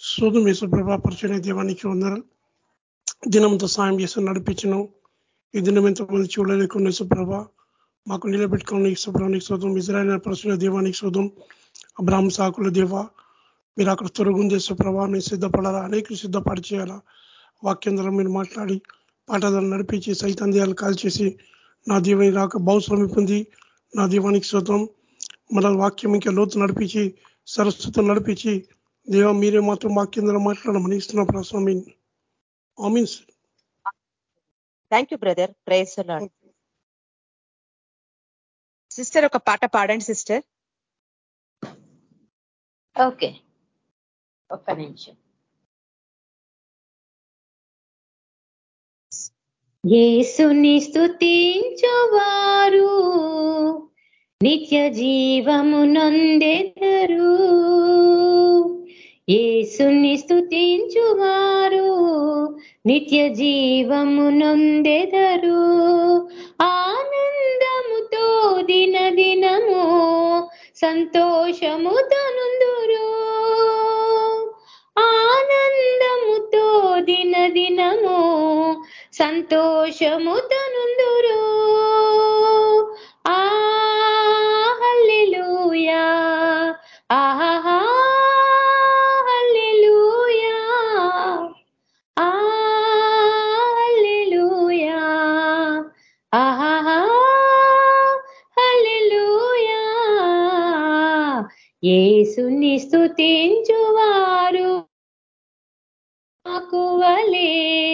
శోధం యేసుప్రభ పరిచయ దేవానికి ఉన్నారు దినంతో సాయం చేసి నడిపించను. ఈ దినం ఎంతమంది చూడలేకున్న యేసుప్రభ మాకు నిలబెట్టుకున్న యేసుప్రభానికి శోధం ఇజ్రాయల్ పరిచయ దేవానికి శోధం అబ్రాహ్మ సాకుల దేవ మీరు అక్కడ తొరుగుంది యేసుప్రభ మీరు సిద్ధపడాలా? అనేక సిద్ధపరిచేయాలా? చేయాలా మీరు మాట్లాడి పాఠాలను నడిపించి సైతంధ్యాలు కాల్చేసి నా దీవని రాక బహు సమీపంది నా దీవానికి శోతం మన వాక్యం ఇంకా లోతు నడిపించి సరస్వతం నడిపించి దేవ మీరే మాత్రం వాక్యం ద్వారా మాట్లాడమని ఇస్తున్న ప్రస్వామి ఆమీన్స్ thank you brother praise sister ఒక పాట పాడండి సిస్టర్ ఓకే ఒక్క నిమిషం. యేసుని స్థుతించువారు నిత్య జీవము నొందెదరు. ఏసుని స్థుతించువారు నిత్య జీవము నొందెదరు. ఆనందముతో దిన దినము సంతోషముతో నుందురు. ఆనందముతో దిన దినము సంతోషముతో నుందురు. ఏసుని స్థుతించువారు ఆకువలే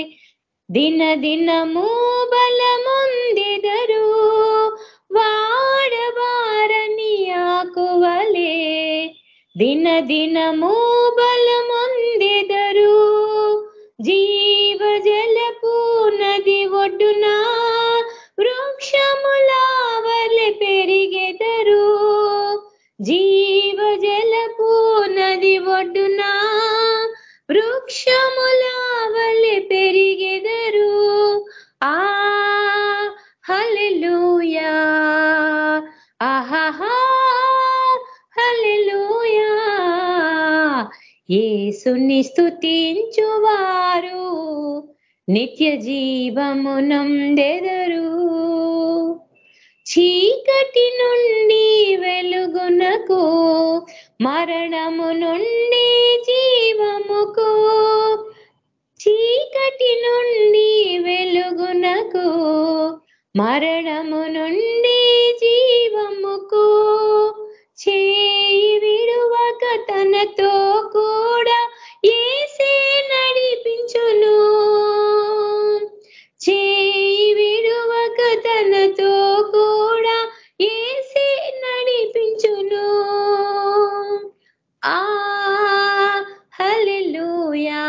దిన దినము బలముందిదరు. వాడవారని ఆకువలే దిన దినము బలముందిదరు. జీ ఏసుని స్థుతించువారు నిత్య జీవమునందెదరు చీకటి నుండి వెలుగునకు మరణము నుండి జీవముకు. చీకటి నుండి వెలుగునకు మరణము నుండి జీవముకు. చేయి విడువక తనతో కూడా నడిపించును చేయి విడువక తనతో కూడా ఏసే నడిపించును. ఆ హల్లెలూయా.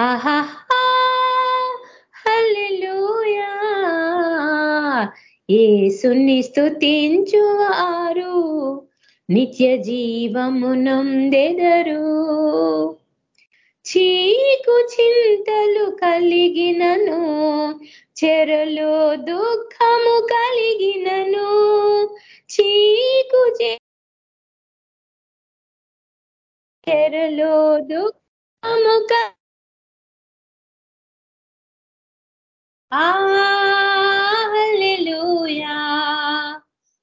ఆహా హల్లెలూయా. యేసుని స్తుతించువారు నిత్య జీవమునందెదరు చీకు చింతలు కలిగినను చెరలో దుఃఖము కలిగినను. చీకు చెరలో దుఃఖము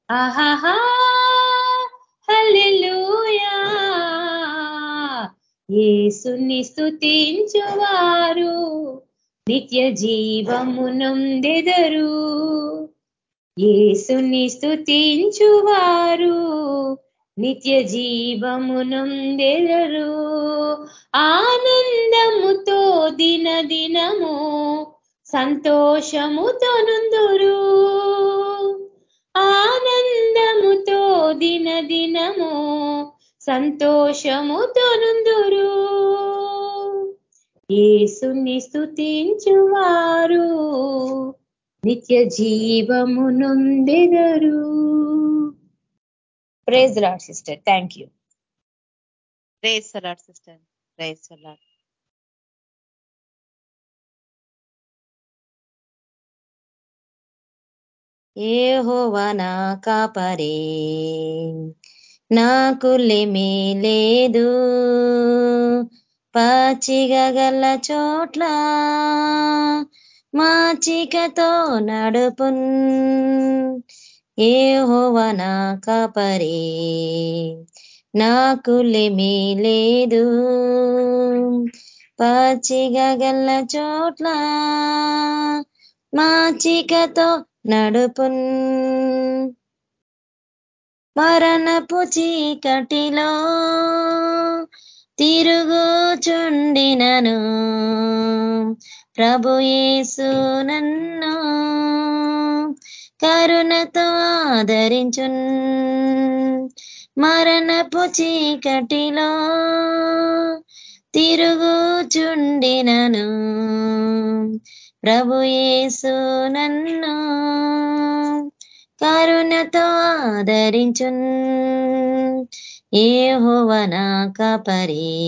ఆహా యేసుని స్తుతించువారు నిత్య జీవమునందెదరు ఏసుని స్తుతించువారు నిత్య జీవమునందెదరు ఆనందముతో దిన దినము సంతోషముతో నుందురు. ఆనందముతో దిన దినము సంతోషముతో నుందురు ఏసుని స్థుతించువారు నిత్య జీవము నొందెదరు. Praise lord sister thank you praise the lord sister praise the lord ఏహోవా నా కాపరే. నాకు లేమీ లేదు పాచిగా గల చోట్ల మాచికతో నడుపున్ ఏ హోవన కాపరి నాకు లేమీ లేదు పాచిగా గల చోట్ల మాచికతో నడుపున్ మరణపు చీకటిలో తిరుగుచుండినను. ప్రభు యేసు నన్ను కరుణతో ఆదరించున్. మరణపు చీకటిలో తిరుగుచుండినను. ప్రభు యేసు నన్ను కరుణతో ఆదరించున్. ఏ హోవనా కాపరి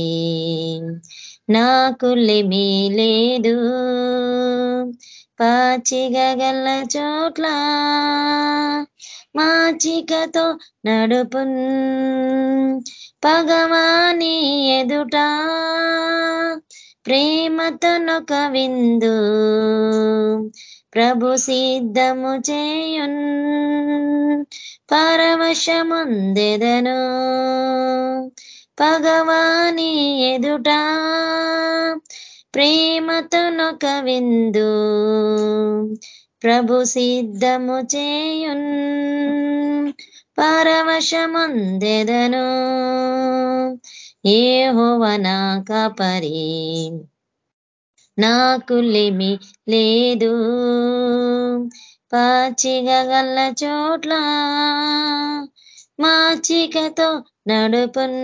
నాకు లెమీ లేదు. పాచిగల చోట్ల మాచికతో నడుపున్. పగవాని ఎదుట ప్రేమతో నొక విందు. ప్రభు సిద్ధము చేయున్ పరవశముందెదను. భగవాని ఎదుట ప్రేమతో కవిందు విందు ప్రభు సిద్ధము చేయున్ పరవశముందెదను. ఏ హోవనా కపరీ నాకు లేమి లేదు. పాచిగా గల్ల చోట్ల మాచికతో నడుపున్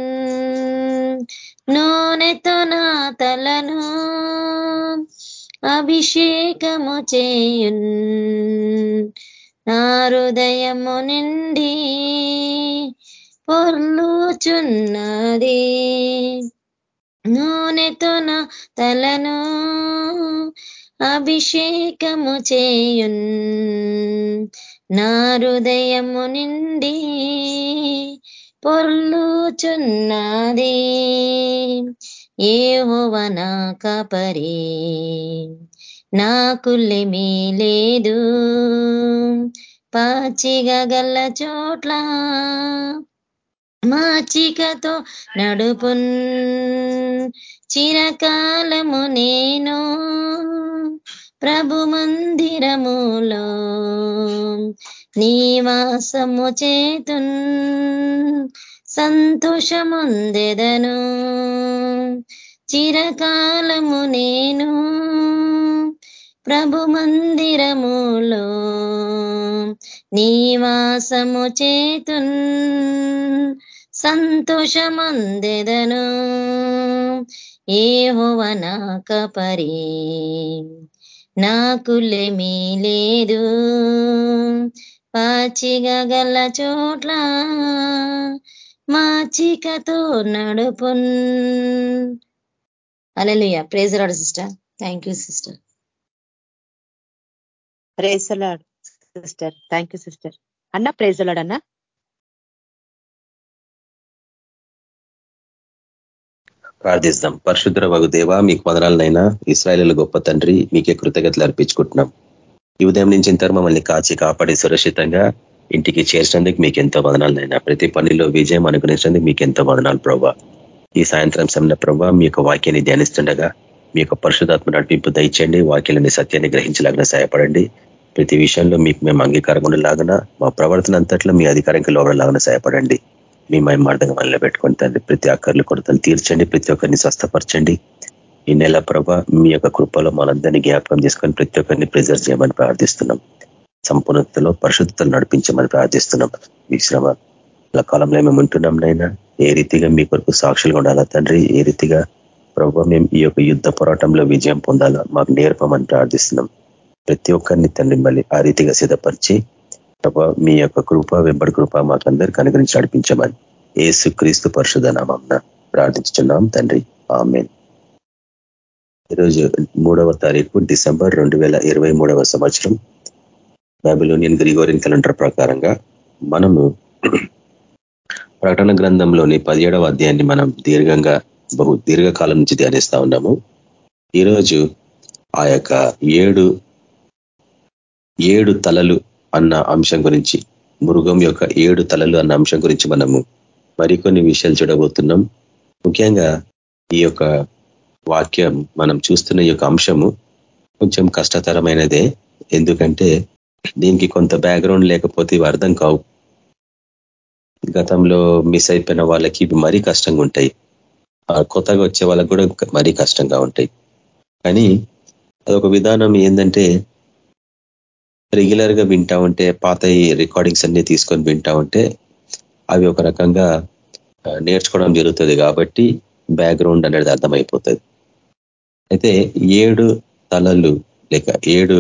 నూనెతో నా తలను అభిషేకము చేయున్. నా హృదయము నిండి పొర్లుచున్నది. నూనెతో నా తలను అభిషేకము చేయున్. నా హృదయము నిండి పొర్లుచున్నది. ఏవన కపరి కాపరి లేదు. పాచిగా గల్ల చోట్ల మాచికతో నడుపున్ చిరకాలము నేను ప్రభు మందిరములో నీవాసము చేతున్ సంతోషముందెదను. చిరకాలము నేను ప్రభు మందిరములో నీవాసము చేతున్ సంతోషమందెదను. ఏ హోవనా కపరి నాకు లేదు. పాచిగా గల చోట్ల మాచికతో నడుపున్. Hallelujah praise the lord sister. Thank you sister praise the lord sister. Thank you sister అన్న ప్రేజలాడు అన్న. ప్రార్థిస్తాం. పరిశుద్ర వగు దేవ మీకు వదనాలనైనా. ఇస్రాయలు గొప్ప తండ్రి మీకే కృతజ్ఞతలు అర్పించుకుంటున్నాం. ఈ ఉదయం నుంచి ఇంత మమ్మల్ని కాచి కాపాడి సురక్షితంగా ఇంటికి చేర్చినందుకు మీకు ఎంతో వదనాలనైనా. ప్రతి పనిలో విజయం అనుగ్రహించినందుకు మీకు ఎంతో వదనాలు ప్రభావ ఈ సాయంత్రం సమయంలో ప్రభావ మీ యొక్క వాక్యాన్ని ధ్యానిస్తుండగా మీ యొక్క పరిశుధాత్మ నడిపింపు దయచేయండి. వాక్యాలని సత్యాన్ని గ్రహించలాగిన సహాయపడండి. ప్రతి విషయంలో మీకు మేము అంగీకారం లాగన మా ప్రవర్తన అంతట్లో మీ అధికారంకి లోపడలాగా సహాయపడండి. మీ మహిమార్థంగా మనలో పెట్టుకొని తండ్రి ప్రతి ఒక్కరిని కొరతలు తీర్చండి ప్రతి ఒక్కరిని స్వస్థపరచండి. ఈ నెల ప్రభ మీ యొక్క కృపలో మనందరినీ జ్ఞాపకం చేసుకొని ప్రతి ఒక్కరిని ప్రిజర్వ్ చేయమని ప్రార్థిస్తున్నాం. సంపూర్ణతలో పరిశుద్ధతలు నడిపించమని ప్రార్థిస్తున్నాం. విశ్రమ కాలంలో మేము ఉంటున్నాం నైనా ఏ రీతిగా మీ కొరకు సాక్షులుగా ఉండాలా తండ్రి? ఏ రీతిగా ప్రభావ మేము ఈ యొక్క యుద్ధ పోరాటంలో విజయం పొందాలా? మాకు నేర్పమని ప్రార్థిస్తున్నాం. ప్రతి ఒక్కరిని తండ్రి మళ్ళీ ఆ రీతిగా సిద్ధపరిచి ప్రభా మీ యొక్క కృప వెంబడి కృప మాకందరికి అనుగ్రహించి నడిపించమని ఏసు క్రీస్తు పరిశుధ నామంన ప్రార్థించున్నాం తండ్రి. ఆమె ఈరోజు మూడవ తారీఖు డిసెంబర్ రెండు సంవత్సరం. బైబిలోనియన్ గ్రిగోరియన్ క్యాలెండర్ ప్రకారంగా మనము ప్రకటన గ్రంథంలోని పదిహేడవ అధ్యాయాన్ని మనం దీర్ఘంగా బహు దీర్ఘకాలం నుంచి ధ్యానిస్తా ఉన్నాము. ఈరోజు ఆ యొక్క ఏడు ఏడు తలలు అన్న అంశం గురించి మృగం యొక్క ఏడు తలలు అన్న అంశం గురించి మనము మరికొన్ని విషయాలు చూడబోతున్నాం. ముఖ్యంగా ఈ యొక్క వాక్యం మనం చూస్తున్న ఈ యొక్క అంశము కొంచెం కష్టతరమైనదే. ఎందుకంటే దీనికి కొంత బ్యాక్గ్రౌండ్ లేకపోతే ఇవి అర్థం కావు. గతంలో మిస్ అయిపోయిన వాళ్ళకి ఇవి మరీ కష్టంగా ఉంటాయి. కొత్తగా వచ్చే వాళ్ళకి కూడా మరీ కష్టంగా ఉంటాయి. కానీ అదొక విధానం ఏంటంటే రెగ్యులర్గా వింటా ఉంటే పాత రికార్డింగ్స్ అన్ని తీసుకొని వింటా ఉంటే అవి ఒక రకంగా నేర్చుకోవడం జరుగుతుంది కాబట్టి బ్యాక్గ్రౌండ్ అనేది అర్థమైపోతుంది. అయితే ఏడు తలలు లేక ఏడు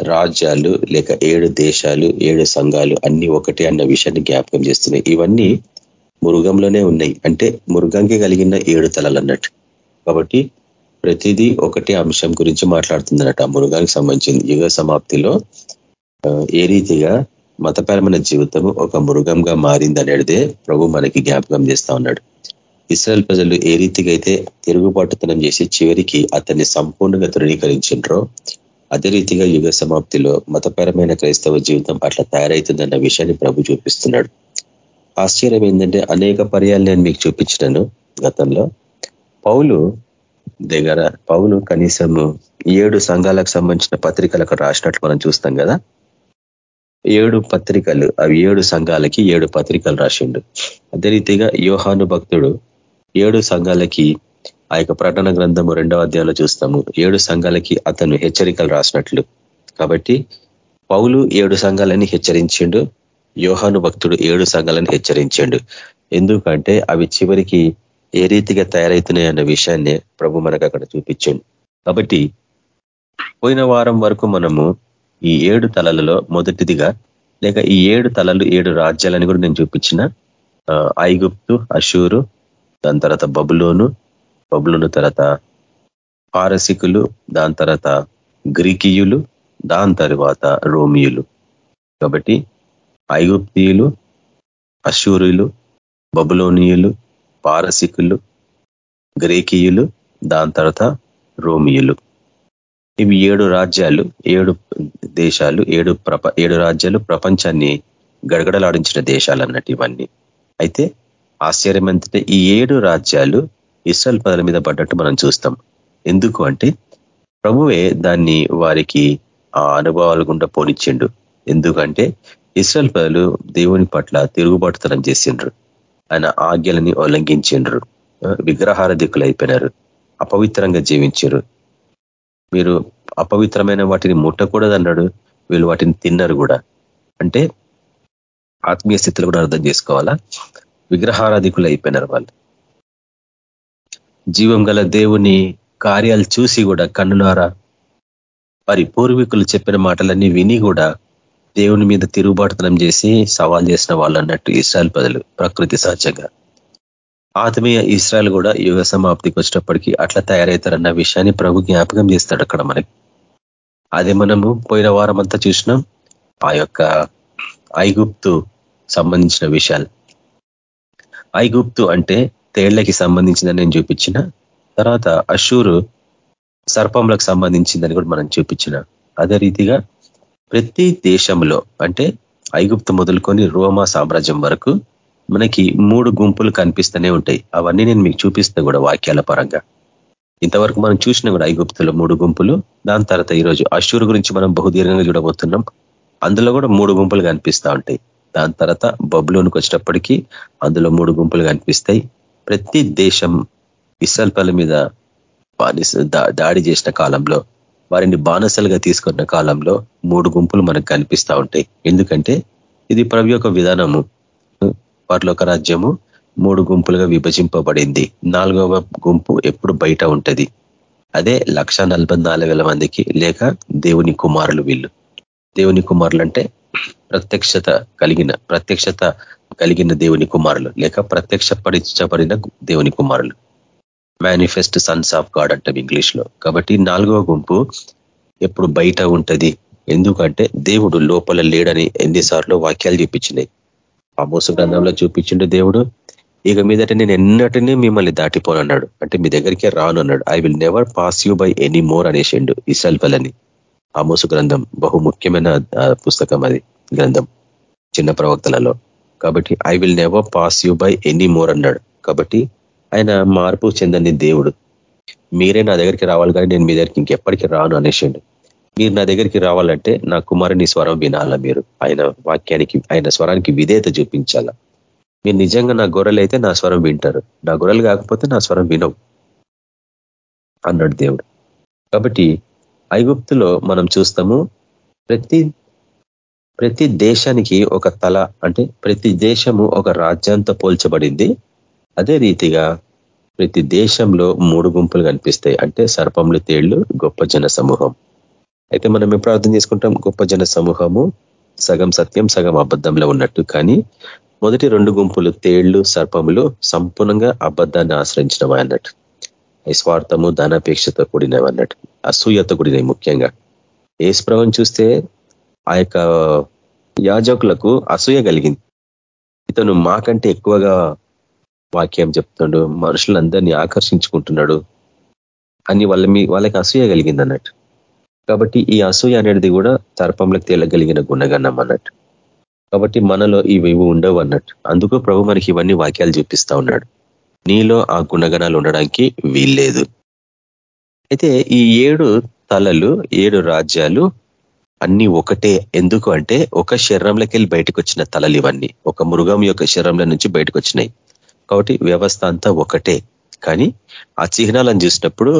రాజ్యాలు లేక ఏడు దేశాలు ఏడు సంఘాలు అన్ని ఒకటే అన్న విషయాన్ని జ్ఞాపకం చేస్తున్నాయి. ఇవన్నీ మృగంలోనే ఉన్నాయి. అంటే మృగంకి కలిగిన ఏడు తలలు అన్నట్టు. కాబట్టి ప్రతిదీ ఒకటే అంశం గురించి మాట్లాడుతుందన్నట్టు ఆ మృగానికి సంబంధించింది. యుగ సమాప్తిలో ఏ రీతిగా మతపరమైన జీవితము ఒక మృగంగా మారింది మారిందనేదే ప్రభు మనకి జ్ఞాపకం చేస్తా ఉన్నాడు. ఇస్రాయల్ ప్రజలు ఏ రీతిగా అయితే తిరుగుబాటుతనం చేసి చివరికి అతన్ని సంపూర్ణంగా తృణీకరించిండ్రో అదే రీతిగా యుగ సమాప్తిలో మతపరమైన క్రైస్తవ జీవితం అట్లా తయారవుతుందన్న విషయాన్ని ప్రభు చూపిస్తున్నాడు. ఆశ్చర్యం ఏంటంటే అనేక పర్యాలు నేను మీకు చూపించినాను గతంలో. పౌలు దగ్గర పౌలు కనీసము ఏడు సంఘాలకు సంబంధించిన పత్రికలకు రాసినట్లు మనం చూస్తాం కదా. ఏడు పత్రికలు అవి ఏడు సంఘాలకి ఏడు పత్రికలు రాసిండు. అదే రీతిగా యోహాను భక్తుడు ఏడు సంఘాలకి ఆ యొక్క ప్రకటన గ్రంథము రెండవ అధ్యాయంలో చూస్తాము. ఏడు సంఘాలకి అతను హెచ్చరికలు రాసినట్లు. కాబట్టి పౌలు ఏడు సంఘాలని హెచ్చరించిండు యోహాను భక్తుడు ఏడు సంఘాలను హెచ్చరించిండు. ఎందుకంటే అవి చివరికి ఏ రీతిగా తయారవుతున్నాయి అన్న విషయాన్ని ప్రభు మనకు అక్కడ చూపించండి. కాబట్టి పోయిన వారం వరకు మనము ఈ ఏడు తలలలో మొదటిదిగా లేక ఈ ఏడు తలలు ఏడు రాజ్యాలని కూడా నేను చూపించిన ఐగుప్తు అషూరు దాని తర్వాత బబులోను బబులోను తర్వాత పారసికులు దాని తర్వాత గ్రీకియులు దాని తర్వాత రోమియులు. కాబట్టి ఐగుప్తియులు అశూరులు బబులోనియులు పారసికులు గ్రేకీయులు దాని తర్వాత రోమియులు. ఇవి ఏడు రాజ్యాలు ఏడు దేశాలు ఏడు ప్రప ఏడు రాజ్యాలు ప్రపంచాన్ని గడగడలాడించిన దేశాలు అన్నట్టు ఇవన్నీ. అయితే ఆశ్చర్యం ఏంటంటే ఈ ఏడు రాజ్యాలు ఇస్రాయల్ పదల మీద పడ్డట్టు మనం చూస్తాం. ఎందుకు అంటే ప్రభువే దాన్ని వారికి ఆ అనుభవాలు గుండా పోనిచ్చిండు. ఎందుకంటే ఇస్రాయల్ పదలు దేవుని పట్ల తిరుగుబాటుతనం చేసిండ్రు. ఆయన ఆజ్ఞలని ఉల్లంఘించిండ్రు. విగ్రహారధికులు అయిపోయినారు అపవిత్రంగా జీవించారు మీరు అపవిత్రమైన వాటిని ముట్టకూడదు అన్నాడు వీళ్ళు వాటిని తిన్నారు కూడా. అంటే ఆత్మీయ స్థితిలో కూడా అర్థం చేసుకోవాలా? విగ్రహారాధికులు అయిపోయినారు వాళ్ళు. జీవం గల దేవుని కార్యాలు చూసి కూడా కన్నునారా వారి పూర్వీకులు చెప్పిన మాటలన్నీ విని కూడా దేవుని మీద తిరుగుబాటుతనం చేసి సవాల్ చేసిన వాళ్ళు అన్నట్టు ఇస్రాయల్ ప్రజలు ప్రకృతి సహజంగా. ఆత్మీయ ఇస్రాయల్ కూడా యుగ సమాప్తికి వచ్చినప్పటికీ అట్లా తయారవుతారన్న విషయాన్ని ప్రభు జ్ఞాపకం చేస్తాడు అక్కడ మనకి. అదే మనము పోయిన వారం అంతా చూసినాం ఆ యొక్క ఐగుప్తు సంబంధించిన విషయాలు. ఐగుప్తు అంటే తేళ్ళకి సంబంధించిందని నేను చూపించిన తర్వాత అషూరు సర్పంలకు సంబంధించిందని కూడా మనం చూపించిన. అదే రీతిగా ప్రతి దేశంలో అంటే ఐగుప్తు మొదలుకొని రోమా సామ్రాజ్యం వరకు మనకి మూడు గుంపులు కనిపిస్తూనే ఉంటాయి. అవన్నీ నేను మీకు చూపిస్తా కూడా వాక్యాల పరంగా. ఇంతవరకు మనం చూసినా కూడా ఐగుప్తులో మూడు గుంపులు దాని తర్వాత ఈరోజు అశూరు గురించి మనం బహుదీర్ఘంగా చూడబోతున్నాం. అందులో కూడా మూడు గుంపులు కనిపిస్తూ ఉంటాయి. దాని తర్వాత బబులోనికి వచ్చేటప్పటికీ అందులో మూడు గుంపులు కనిపిస్తాయి. ప్రతి దేశం ఇసల్పల మీద దాడి చేసిన కాలంలో వారిని బానసలుగా తీసుకున్న కాలంలో మూడు గుంపులు మనకు కనిపిస్తూ ఉంటాయి. ఎందుకంటే ఇది ప్రభు యొక్క విధానము. పరలోక రాజ్యము మూడు గుంపులుగా విభజింపబడింది. నాలుగవ గుంపు ఎప్పుడు బయట ఉంటుంది. అదే లక్ష మందికి లేక దేవుని కుమారులు వీళ్ళు. దేవుని కుమారులు అంటే ప్రత్యక్షత కలిగిన ప్రత్యక్షత కలిగిన దేవుని కుమారులు లేక ప్రత్యక్షపరించబడిన దేవుని కుమారులు. మేనిఫెస్ట్ సన్స్ ఆఫ్ గాడ్ అంటాం ఇంగ్లీష్లో కాబట్టి నాలుగవ గుంపు ఎప్పుడు బయట ఉంటది. ఎందుకంటే దేవుడు లోపల లేడని ఎన్నిసార్లు వాక్యాలు చూపించినాయి. ఆ మోస గ్రంథంలో చూపించిండు దేవుడు ఇక మీదట నేను ఎన్నటినీ మిమ్మల్ని దాటిపోనన్నాడు. అంటే మీ దగ్గరికే రాను అన్నాడు I will never pass you by any more అనేసిండు ఇసల్ ఆ ఆమోసు గ్రంథం బహు ముఖ్యమైన పుస్తకం అది గ్రంథం చిన్న ప్రవక్తలలో. కాబట్టి I will never pass you by any more అన్నాడు. కాబట్టి ఆయన మార్పు చెందని దేవుడు. మీరే నా దగ్గరికి రావాలి కానీ నేను మీ దగ్గరికి ఇంకెప్పటికీ రాను అనేసిండు మీరు నా దగ్గరికి రావాలంటే నా కుమారుని స్వరం వినాలా మీరు? ఆయన వాక్యానికి ఆయన స్వరానికి విధేయత చూపించాలా? మీరు నిజంగా నా గొర్రెలు అయితే నా స్వరం వింటారు. నా గొర్రెలు కాకపోతే నా స్వరం వినవు అన్నాడు దేవుడు. కాబట్టి ఐగుప్తులో మనం చూస్తాము ప్రతి ప్రతి దేశానికి ఒక తల అంటే ప్రతి దేశము ఒక రాజ్యాంతో పోల్చబడింది. అదే రీతిగా ప్రతి దేశంలో మూడు గుంపులు కనిపిస్తాయి. అంటే సర్పములు తేళ్ళు గొప్ప జన సమూహం. అయితే మనం ఎప్పుడు అర్థం చేసుకుంటాం? గొప్ప జన సమూహము సగం సత్యం సగం అబద్ధంలో ఉన్నట్టు. కానీ మొదటి రెండు గుంపులు తేళ్ళు సర్పములు సంపూర్ణంగా అబద్ధాన్ని ఆశ్రయించినవి అన్నట్టు. స్వార్థము ధనాపేక్షతో కూడినవి అన్నట్టు. అసూయతో కూడినవి ముఖ్యంగా. ఏసుప్రవం చూస్తే ఆ యొక్క యాజకులకు అసూయ కలిగింది. ఇతను మాకంటే ఎక్కువగా వాక్యం చెప్తున్నాడు మనుషులందరినీ ఆకర్షించుకుంటున్నాడు అని వాళ్ళ మీ వాళ్ళకి అసూయ కలిగింది అన్నట్టు. కాబట్టి ఈ అసూయ అనేది కూడా తర్పంలోకి తేలగలిగిన గుణగణం అన్నట్టు. కాబట్టి మనలో ఇవి ఉండవు అన్నట్టు. అందుకు ప్రభు మనకి ఇవన్నీ వాక్యాలు చూపిస్తా ఉన్నాడు. నీలో ఆ గుణగణాలు ఉండడానికి వీల్లేదు. అయితే ఈ ఏడు తలలు ఏడు రాజ్యాలు అన్ని ఒకటే. ఎందుకు అంటే ఒక శరీరంలోకి వెళ్ళి బయటకు వచ్చిన తలలు ఇవన్నీ. ఒక మృగం యొక్క శరీరంలో నుంచి బయటకు వచ్చినాయి. కాబట్టి వ్యవస్థ అంతా ఒకటే. కానీ ఆ చిహ్నాలను చూసినప్పుడు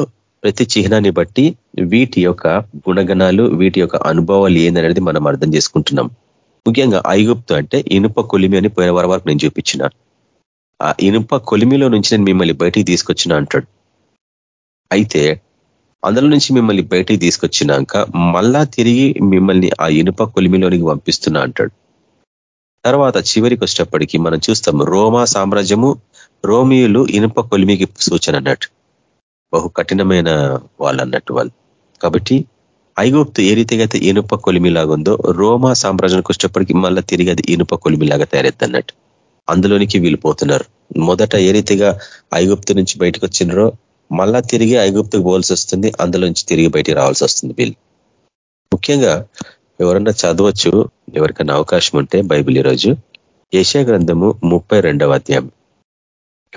ప్రతి చిహ్నాన్ని బట్టి వీటి యొక్క గుణగణాలు వీటి యొక్క అనుభవాలు ఏందనేది మనం అర్థం చేసుకుంటున్నాం. ముఖ్యంగా ఐగుప్తు అంటే ఇనుప కొలిమి అని పోయిన వారి వరకు నేను చూపించిన. ఆ ఇనుప కొలిమిలో నుంచి నేను మిమ్మల్ని బయటికి తీసుకొచ్చిన అంటాడు. అయితే అందులో నుంచి మిమ్మల్ని బయటికి తీసుకొచ్చినాక మళ్ళా తిరిగి మిమ్మల్ని ఆ ఇనుప కొలిమిలోనికి పంపిస్తున్నా అంటాడు. తర్వాత చివరికి వచ్చేటప్పటికి మనం చూస్తాం రోమా సామ్రాజ్యము రోమియులు ఇనుప కొలిమికి సూచన అన్నట్టు బహు కఠినమైన వాళ్ళు అన్నట్టు వాళ్ళు. కాబట్టి ఐగుప్తు ఏ రీతిగా అయితే ఇనుప కొలిమిలాగా ఉందో రోమా సామ్రాజ్యానికి వచ్చేటప్పటికి మళ్ళీ తిరిగి అది ఇనుప కొలిమిలాగా తయారైద్ది అన్నట్టు అందులోనికి వీళ్ళిపోతున్నారు మొదట ఏ రీతిగా ఐగుప్తు నుంచి బయటకు వచ్చినరో మళ్ళా తిరిగి ఐగుప్తుకు పోవాల్సి వస్తుంది అందులో నుంచి తిరిగి బయటికి రావాల్సి వస్తుంది వీళ్ళు. ముఖ్యంగా ఎవరన్నా చదవచ్చు ఎవరికైనా అవకాశం ఉంటే బైబిల్ ఈరోజు ఏషియా గ్రంథము ముప్పై రెండవ అధ్యాయం.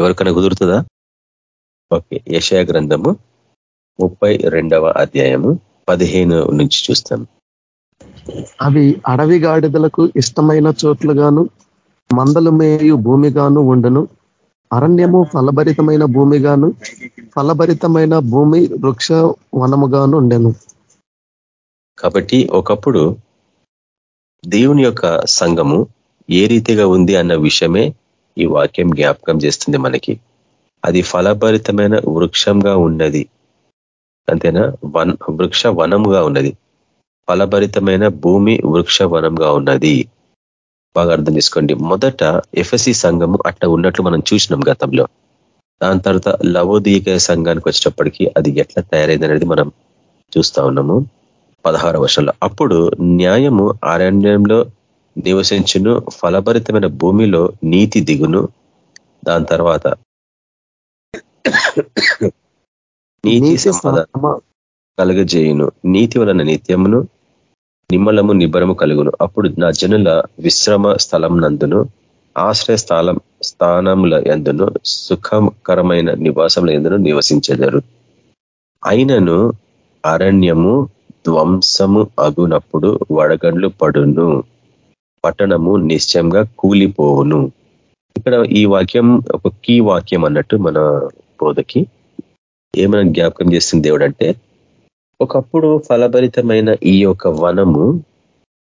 ఎవరికైనా కుదురుతుందా? ఓకే ఏషియా గ్రంథము ముప్పై రెండవ అధ్యాయము పదిహేను నుంచి చూస్తాం. అవి అడవి గాడిదలకు ఇష్టమైన చోట్లుగాను మందలు మేయు భూమిగాను ఉండను. అరణ్యము ఫలభరితమైన భూమిగాను ఫలభరితమైన భూమి వృక్ష వనముగాను ఉండెను. కాబట్టి ఒకప్పుడు దేవుని యొక్క సంఘము ఏ రీతిగా ఉంది అన్న విషయమే ఈ వాక్యం జ్ఞాపకం చేస్తుంది మనకి. అది ఫలభరితమైన వృక్షంగా ఉన్నది. అంతేనా? వన్ వృక్ష వనముగా ఉన్నది. ఫలభరితమైన భూమి వృక్ష వనంగా ఉన్నది. బాగా అర్థం చేసుకోండి. మొదట ఎఫ్ఎస్సి సంఘము అట్లా ఉన్నట్లు మనం చూసినాం గతంలో. దాని తర్వాత లవోదీక సంఘానికి వచ్చేటప్పటికి అది ఎట్లా తయారైంది అనేది మనం చూస్తా ఉన్నాము. పదహార వర్షంలో. అప్పుడు న్యాయము అరణ్యంలో నివసించును ఫలభరితమైన భూమిలో నీతి దిగును. దాని తర్వాత నీతి సమాధానం కలుగజేయును. నీతి వలన నిత్యమును నిమ్మలము నిబ్బరము కలుగును. అప్పుడు నా జనుల విశ్రమ స్థలం నందును ఆశ్రయ స్థలం స్థానముల ఎందును సుఖకరమైన నివాసముల ఎందును నివసించెదరు. అయినను అరణ్యము ధ్వంసము అగునప్పుడు వడగండ్లు పడును. పట్టణము నిశ్చయంగా కూలిపోవును. ఇక్కడ ఈ వాక్యం ఒక కీ వాక్యం అన్నట్టు మన బోధకి ఏమైనా జ్ఞాపకం చేస్తుంది దేవుడు అంటే ఒకప్పుడు ఫలభరితమైన ఈ యొక్క వనము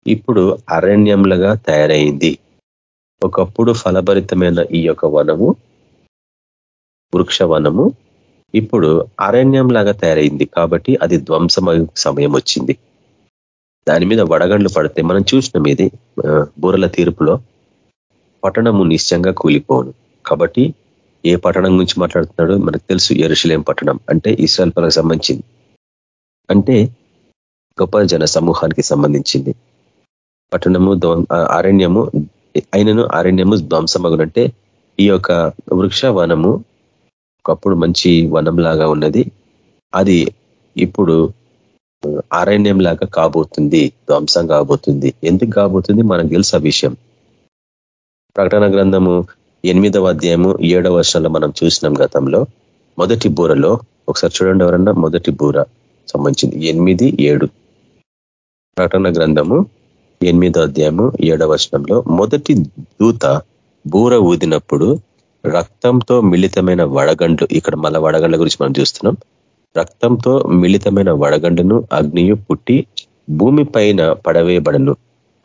ఇప్పుడు అరణ్యంలుగా తయారైంది. ఒకప్పుడు ఫలభరితమైన ఈ యొక్క వనము వృక్ష వనము ఇప్పుడు అరణ్యం లాగా తయారైంది కాబట్టి అది ధ్వంసం సమయం వచ్చింది. దాని మీద వడగండ్లు పడితే మనం చూసినాం ఇది బూరల తీర్పులో. పట్టణము నిశ్చయంగా కూలిపోను. కాబట్టి ఏ పట్టణం గురించి మాట్లాడుతున్నాడో మనకు తెలుసు ఎరుశలేం పట్టణం అంటే ఇస్రాయల్ పలకు సంబంధించింది. అంటే గొప్ప జన సమూహానికి సంబంధించింది. పట్టణము అరణ్యము అయినను అరణ్యము ధ్వంసమగునంటే ఈ యొక్క వృక్ష వనము ఒకప్పుడు మంచి వనం లాగా ఉన్నది. అది ఇప్పుడు అరణ్యంలాగా కాబోతుంది ధ్వంసం కాబోతుంది. ఎందుకు కాబోతుంది? మనకు తెలుసు ఆ విషయం. ప్రకటన గ్రంథము ఎనిమిదవ అధ్యాయము ఏడవ వర్షంలో మనం చూసినాం గతంలో. మొదటి బూరలో ఒకసారి చూడండి ఎవరన్నా మొదటి బూర సంబంధించింది. ఎనిమిది ఏడు. ప్రకటన గ్రంథము ఎనిమిదో అధ్యాయము ఏడవ వర్షంలో మొదటి దూత బూర ఊదినప్పుడు రక్తంతో మిళితమైన వడగండ్లు ఇక్కడ మళ్ళా వడగండ్ల గురించి మనం చూస్తున్నాం. రక్తంతో మిళితమైన వడగండ్లను అగ్నియు పుట్టి భూమి పైన పడవేయబడను.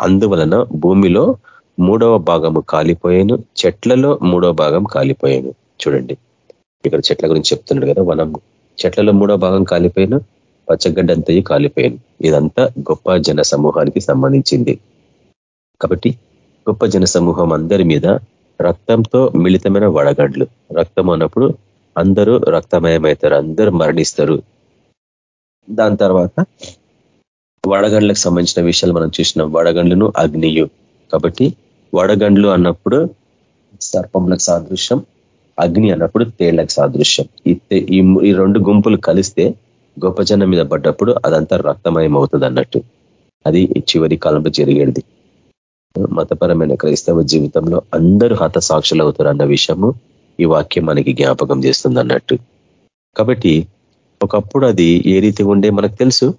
అందువలన భూమిలో మూడవ భాగము కాలిపోయాను చెట్లలో మూడవ భాగం కాలిపోయాను. చూడండి. ఇక్కడ చెట్ల గురించి చెప్తున్నాడు కదా వనం చెట్లలో మూడో భాగం కాలిపోయాను పచ్చగడ్డ అంతయు కాలిపోయాను. ఇదంతా గొప్ప జన సమూహానికి సంబంధించింది. కాబట్టి గొప్ప జన సమూహం అందరి మీద రక్తంతో మిళితమైన వడగడ్లు. రక్తం అన్నప్పుడు అందరూ రక్తమయమవుతారు అందరూ మరణిస్తారు. దాని తర్వాత వడగండ్లకు సంబంధించిన విషయాలు మనం చూసినాం. వడగండ్లను అగ్నియు. కాబట్టి వడగండ్లు అన్నప్పుడు సర్పంలకు సాదృశ్యం అగ్ని అన్నప్పుడు తేళ్ళకు సాదృశ్యం. ఈ రెండు గుంపులు కలిస్తే గొప్ప జనం మీద పడ్డప్పుడు అదంతా రక్తమయం అవుతుంది అన్నట్టు అది చివరి కాలంలో జరిగేది. మతపరమైన క్రైస్తవ జీవితంలో అందరూ హతసాక్షులు అవుతారు అన్న విషయము ఈ వాక్యం మనకి జ్ఞాపకం చేస్తుంది అన్నట్టు కాబట్టి ఒకప్పుడు అది ఏ రీతి ఉండే మనకు తెలుసు?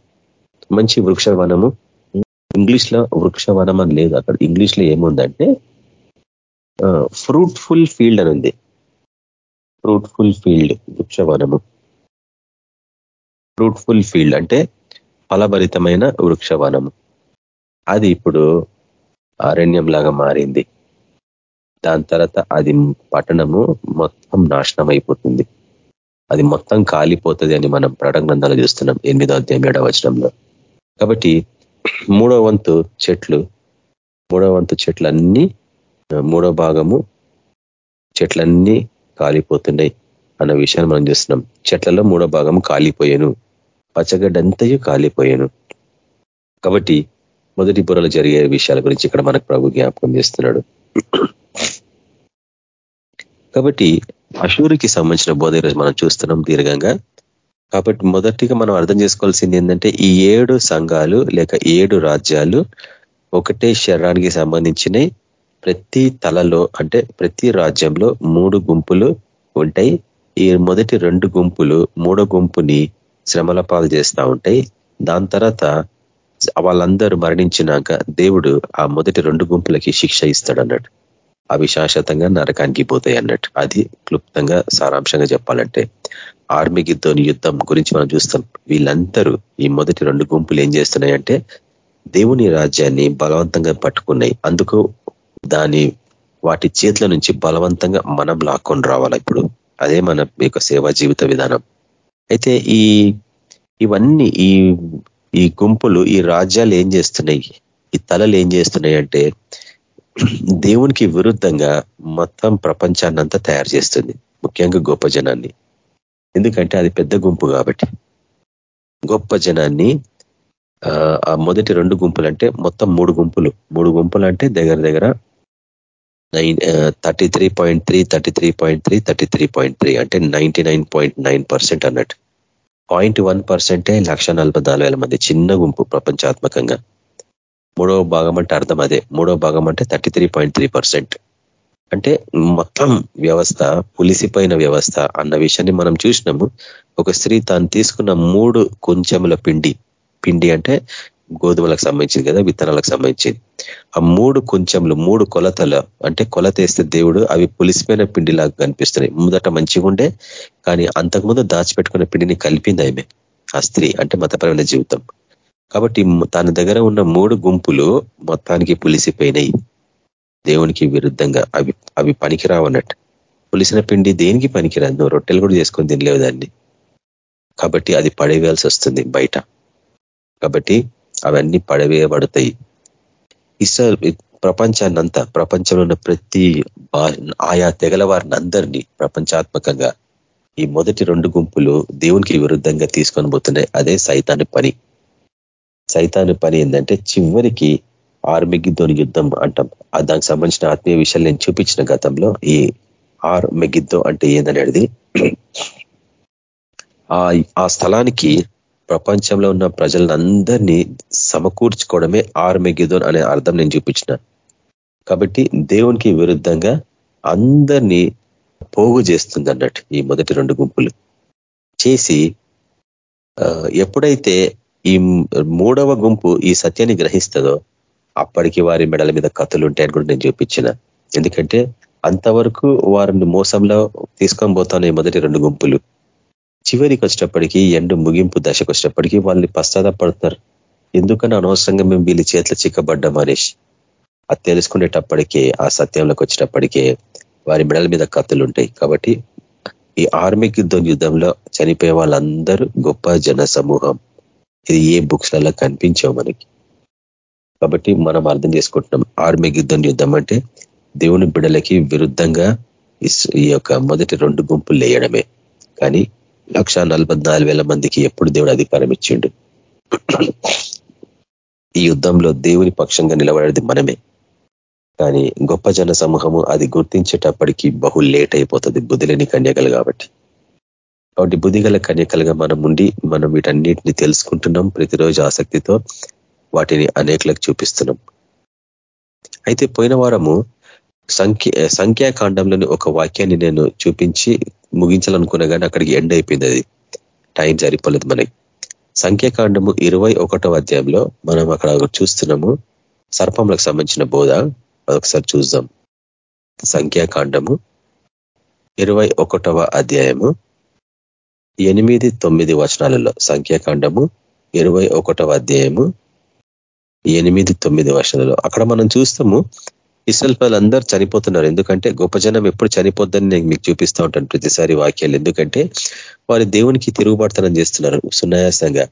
మంచి వృక్షవనము. ఇంగ్లీష్లో వృక్షవనం అని లేదు. అక్కడ ఇంగ్లీష్లో ఏముందంటే ఫ్రూట్ఫుల్ ఫీల్డ్ అని ఉంది. ఫ్రూట్ఫుల్ ఫీల్డ్ వృక్షవనము. ఫ్రూట్ఫుల్ ఫీల్డ్ అంటే ఫలభరితమైన వృక్షవనము. అది ఇప్పుడు అరణ్యం లాగా మారింది. దాని తర్వాత అది పట్టణము మొత్తం నాశనం అయిపోతుంది అది మొత్తం కాలిపోతుంది అని మనం ప్రకటన గ్రంథాలు చూస్తున్నాం ఎనిమిదో అధ్యాయం ఏడవ వచనంలో. కాబట్టి మూడో వంతు చెట్లు మూడో వంతు చెట్లన్నీ మూడో భాగము చెట్లన్నీ కాలిపోతున్నాయి అన్న విషయాన్ని మనం చూస్తున్నాం. చెట్లలో మూడో భాగం కాలిపోయాను. పచ్చగడ్డంతయు కాలిపోయాను. కాబట్టి మొదటి బుర్రలు జరిగే విషయాల గురించి ఇక్కడ మనకు ప్రభు జ్ఞాపకం చేస్తున్నాడు. కాబట్టి అశూరికి సంబంధించిన బోధ ఈరోజు మనం చూస్తున్నాం దీర్ఘంగా. కాబట్టి మొదటిగా మనం అర్థం చేసుకోవాల్సింది ఏంటంటే ఈ ఏడు సంఘాలు లేక ఏడు రాజ్యాలు ఒకటే శరీరానికి సంబంధించినవి ప్రతి తలలో అంటే ప్రతి రాజ్యంలో మూడు గుంపులు ఉంటాయి. ఈ మొదటి రెండు గుంపులు మూడో గుంపుని శ్రమల పాలు చేస్తూ ఉంటాయి. దాని తర్వాత వాళ్ళందరూ మరణించినాక దేవుడు ఆ మొదటి రెండు గుంపులకి శిక్ష ఇస్తాడు అన్నట్టు అవి శాశ్వతంగా నరకానికి పోతాయి అన్నట్టు. అది క్లుప్తంగా సారాంశంగా చెప్పాలంటే ఆర్మిగిద్దోని యుద్ధం గురించి మనం చూస్తాం. వీళ్ళందరూ ఈ మొదటి రెండు గుంపులు ఏం చేస్తున్నాయంటే దేవుని రాజ్యాన్ని బలవంతంగా పట్టుకున్నాయి. అందుకు దాని వాటి చేతుల నుంచి బలవంతంగా మనం లాక్కొని రావాలి ఇప్పుడు. అదే మన యొక్క సేవా జీవిత విధానం. అయితే ఈ ఇవన్నీ ఈ ఈ గుంపులు ఈ రాజ్యాలు ఏం చేస్తున్నాయి? ఈ తలలు ఏం చేస్తున్నాయి అంటే దేవునికి విరుద్ధంగా మొత్తం ప్రపంచాన్నంతా తయారు చేస్తుంది ముఖ్యంగా గొప్ప జనాన్ని. ఎందుకంటే అది పెద్ద గుంపు కాబట్టి. గొప్ప జనాన్ని ఆ మొదటి రెండు గుంపులు అంటే మొత్తం మూడు గుంపులు. మూడు గుంపులు అంటే దగ్గర దగ్గర nine thirty three point three thirty three point three thirty three point three అంటే ninety nine point nine percent అన్నట్టు. పాయింట్ వన్ పర్సెంటే లక్ష నలభై నాలుగు వేల మంది చిన్న గుంపు ప్రపంచాత్మకంగా. మూడవ భాగం అంటే అర్థం అదే. మూడవ భాగం అంటే thirty three point three percent. అంటే మొత్తం వ్యవస్థ పులిసిపోయిన వ్యవస్థ అన్న విషయాన్ని మనం చూసినాము. ఒక స్త్రీ తాను తీసుకున్న మూడు కొంచెముల పిండి. పిండి అంటే గోధుమలకు సంబంధించింది కదా విత్తనాలకు సంబంధించింది. ఆ మూడు కొంచెంలు మూడు కొలతలు అంటే కొలత వేస్తే దేవుడు అవి పులిసిపోయిన పిండిలాగా కనిపిస్తున్నాయి. ముందట మంచిగా ఉండే కానీ అంతకుముందు దాచిపెట్టుకున్న పిండిని కలిపింది ఆమె ఆ స్త్రీ అంటే మతపరమైన జీవితం. కాబట్టి తన దగ్గర ఉన్న మూడు గుంపులు మొత్తానికి పులిసిపోయినాయి. దేవునికి విరుద్ధంగా అవి అవి పనికిరావు అన్నట్టు పులిసిన పిండి దేనికి పనికిరాదు? నువ్వు రొట్టెలు కూడా చేసుకొని తినలేవు దాన్ని. కాబట్టి అది పడేయాల్సి వస్తుంది బయట. కాబట్టి అవన్నీ పడవేయబడతాయి. ఇస్రాయల్ ప్రపంచాన్నంతా ప్రపంచంలో ఉన్న ప్రతి ఆయా తెగల వారిని అందరినీ ప్రపంచాత్మకంగా ఈ మొదటి రెండు గుంపులు దేవునికి విరుద్ధంగా తీసుకొని పోతున్నాయి. అదే సైతాన్ని పని. సైతాన్ని పని ఏంటంటే చివరికి ఆర్మెగిద్దోని యుద్ధం అంటాం. దానికి సంబంధించిన ఆత్మీయ విషయాలు నేను చూపించిన గతంలో. ఈ ఆర్ మెగిద్దో అంటే ఏందనేది? ఆ స్థలానికి ప్రపంచంలో ఉన్న ప్రజలందరినీ సమకూర్చుకోవడమే ఆర్మెగిదోన్ అనే అర్థం నేను చూపించిన. కాబట్టి దేవునికి విరుద్ధంగా అందరినీ పోగు చేస్తుంది అన్నట్టు ఈ మొదటి రెండు గుంపులు. చేసి ఎప్పుడైతే ఈ మూడవ గుంపు ఈ సత్యాన్ని గ్రహిస్తుందో అప్పటికి వారి మెడల మీద కథలు ఉంటాయని కూడా నేను చూపించిన. ఎందుకంటే అంతవరకు వారిని మోసంలో తీసుకొని పోతాను ఈ మొదటి రెండు గుంపులు. చివరికి వచ్చేటప్పటికి ఎండు ముగింపు దశకు వచ్చేటప్పటికి వాళ్ళని పశ్చాత్తపడతారు ఎందుకని అనవసరంగా మేము వీళ్ళ చేతిలో చిక్కబడ్డాం అనేసి అది తెలుసుకునేటప్పటికే ఆ సత్యంలోకి వచ్చేటప్పటికే వారి మెడల మీద కత్తులు ఉంటాయి. కాబట్టి ఈ ఆర్మిక్ యుద్ధంలో చనిపోయే వాళ్ళందరూ గొప్ప జన సమూహం ఇది ఏ బుక్స్లలో కనిపించావు మనకి. కాబట్టి మనం అర్థం చేసుకుంటున్నాం ఆర్మిక్ యుద్ధం యుద్ధం అంటే దేవుని బిడలకి విరుద్ధంగా ఈ యొక్క మొదటి రెండు గుంపులు లేయడమే. కానీ లక్ష మందికి ఎప్పుడు దేవుడు అధికారం ఇచ్చిండు? ఈ యుద్ధంలో దేవుని పక్షంగా నిలబడేది మనమే. కానీ గొప్ప జన సమూహము అది గుర్తించేటప్పటికి బహు లేట్ అయిపోతుంది. బుద్ధిలేని కన్యకలు కాబట్టి. కాబట్టి బుద్ధిగల కన్యకలుగా మనం ఉండి మనం వీటన్నిటిని తెలుసుకుంటున్నాం. ప్రతిరోజు ఆసక్తితో వాటిని అనేకులకు చూపిస్తున్నాం. అయితే పోయిన వారము సంఖ్య సంఖ్యాకాండంలోని ఒక వాక్యాన్ని నేను చూపించి ముగించాలనుకున్నా కానీ అక్కడికి ఎండ్ అయిపోయింది అది. టైం సరిపోలేదు మనకి. సంఖ్యాకాండము ఇరవై అధ్యాయంలో మనం అక్కడ చూస్తున్నాము. సర్పములకు సంబంధించిన బోధ. ఒకసారి చూద్దాం. సంఖ్యాకాండము ఇరవై ఒకటవ అధ్యాయము ఎనిమిది తొమ్మిది వచనాలలో. సంఖ్యాకాండము ఇరవై ఒకటవ అధ్యాయము ఎనిమిది తొమ్మిది వర్షాలలో అక్కడ మనం చూస్తాము ఇసల్ అందరూ చనిపోతున్నారు. ఎందుకంటే గొప్ప జనం ఎప్పుడు చనిపోద్దని నేను మీకు చూపిస్తూ ఉంటాను ప్రతిసారి వాక్యాలు. ఎందుకంటే వారి దేవునికి తిరుగుబడతనం చేస్తున్నారు సున్నాయాసంగా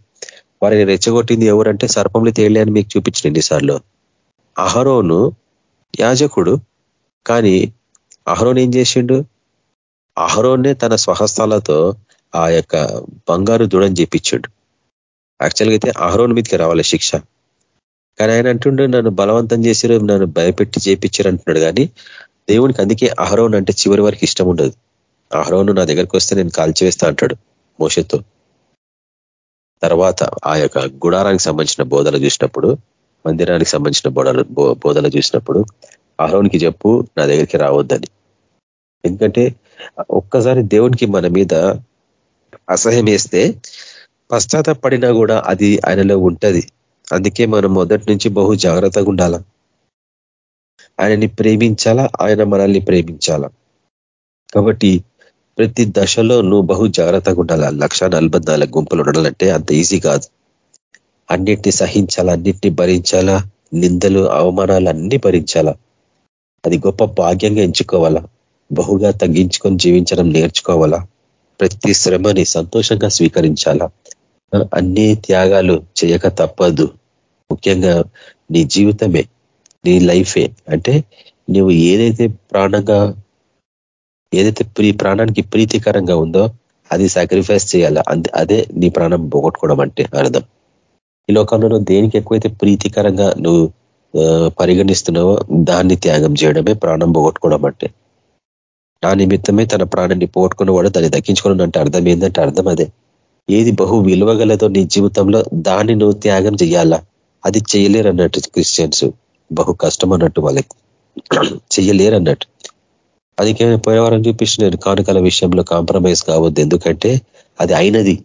వారిని రెచ్చగొట్టింది ఎవరంటే సర్పంలో తేళ్ళే అని మీకు చూపించిన ఎన్నిసార్లు. అహరోను యాజకుడు. కానీ అహరోన్ ఏం చేసిండు? అహరోన్నే తన స్వహస్తాలతో ఆ యొక్క బంగారు దృఢం చేపించాడు. యాక్చువల్గా అయితే అహరోన్ మీదకి రావాలి శిక్ష. కానీ ఆయన అంటుండే నన్ను బలవంతం చేసిరు నన్ను భయపెట్టి చేపించారు అంటున్నాడు. కానీ దేవునికి అందుకే అహరోన్ అంటే చివరి వరకు ఇష్టం ఉండదు. అహరోను నా దగ్గరికి వస్తే నేను కాల్చివేస్తా అంటాడు మోషతో. తర్వాత ఆ యొక్క గుడారానికి సంబంధించిన బోధలు చూసినప్పుడు మందిరానికి సంబంధించిన బోధలు బోధలు చూసినప్పుడు అహరోన్కి చెప్పు నా దగ్గరికి రావద్దని. ఎందుకంటే ఒక్కసారి దేవునికి మన మీద అసహ్యం వేస్తే పశ్చాత్తపడినా కూడా అది ఆయనలో ఉంటది. అందుకే మనం మొదటి నుంచి బహు జాగ్రత్తగా ఉండాలా. ఆయనని ప్రేమించాలా? ఆయన మనల్ని ప్రేమించాలా? కాబట్టి ప్రతి దశలో నువ్వు బహు జాగ్రత్తగా ఉండాలా. లక్ష గుంపులు ఉండాలంటే అంత ఈజీ కాదు. అన్నిటిని సహించాలా? అన్నిటిని భరించాలా? నిందలు అవమానాలు అన్ని భరించాలా? అది గొప్ప భాగ్యంగా ఎంచుకోవాలా? బహుగా తగ్గించుకొని జీవించడం నేర్చుకోవాలా? ప్రతి శ్రమని సంతోషంగా స్వీకరించాలా? అన్ని త్యాగాలు చేయక తప్పదు. ముఖ్యంగా నీ జీవితమే నీ లైఫే. అంటే నువ్వు ఏదైతే ప్రాణంగా ఏదైతే ప్రీ ప్రాణానికి ప్రీతికరంగా ఉందో అది సాక్రిఫైస్ చేయాలా? అదే నీ ప్రాణం పోగొట్టుకోవడం అంటే అర్థం. ఈ లోకంలో దేనికి ఎక్కువైతే ప్రీతికరంగా నువ్వు పరిగణిస్తున్నావో దాన్ని త్యాగం చేయడమే ప్రాణం పోగొట్టుకోవడం అంటే. నా నిమిత్తమే తన ప్రాణాన్ని పోగొట్టుకున్నవాడు దాన్ని దక్కించుకోవడం అంటే అర్థం ఏంటంటే అర్థం అదే. ఏది బహు విలువగలదో నీ జీవితంలో దాన్ని నువ్వు త్యాగం చేయాలా అది చేయలేరు అన్నట్టు క్రిస్టియన్స్ బహు కష్టం అన్నట్టు వాళ్ళకి చేయలేరు అన్నట్టు అదికే పోయేవారం నేను కానుకల విషయంలో కాంప్రమైజ్ కావద్దు. ఎందుకంటే అది అయినది.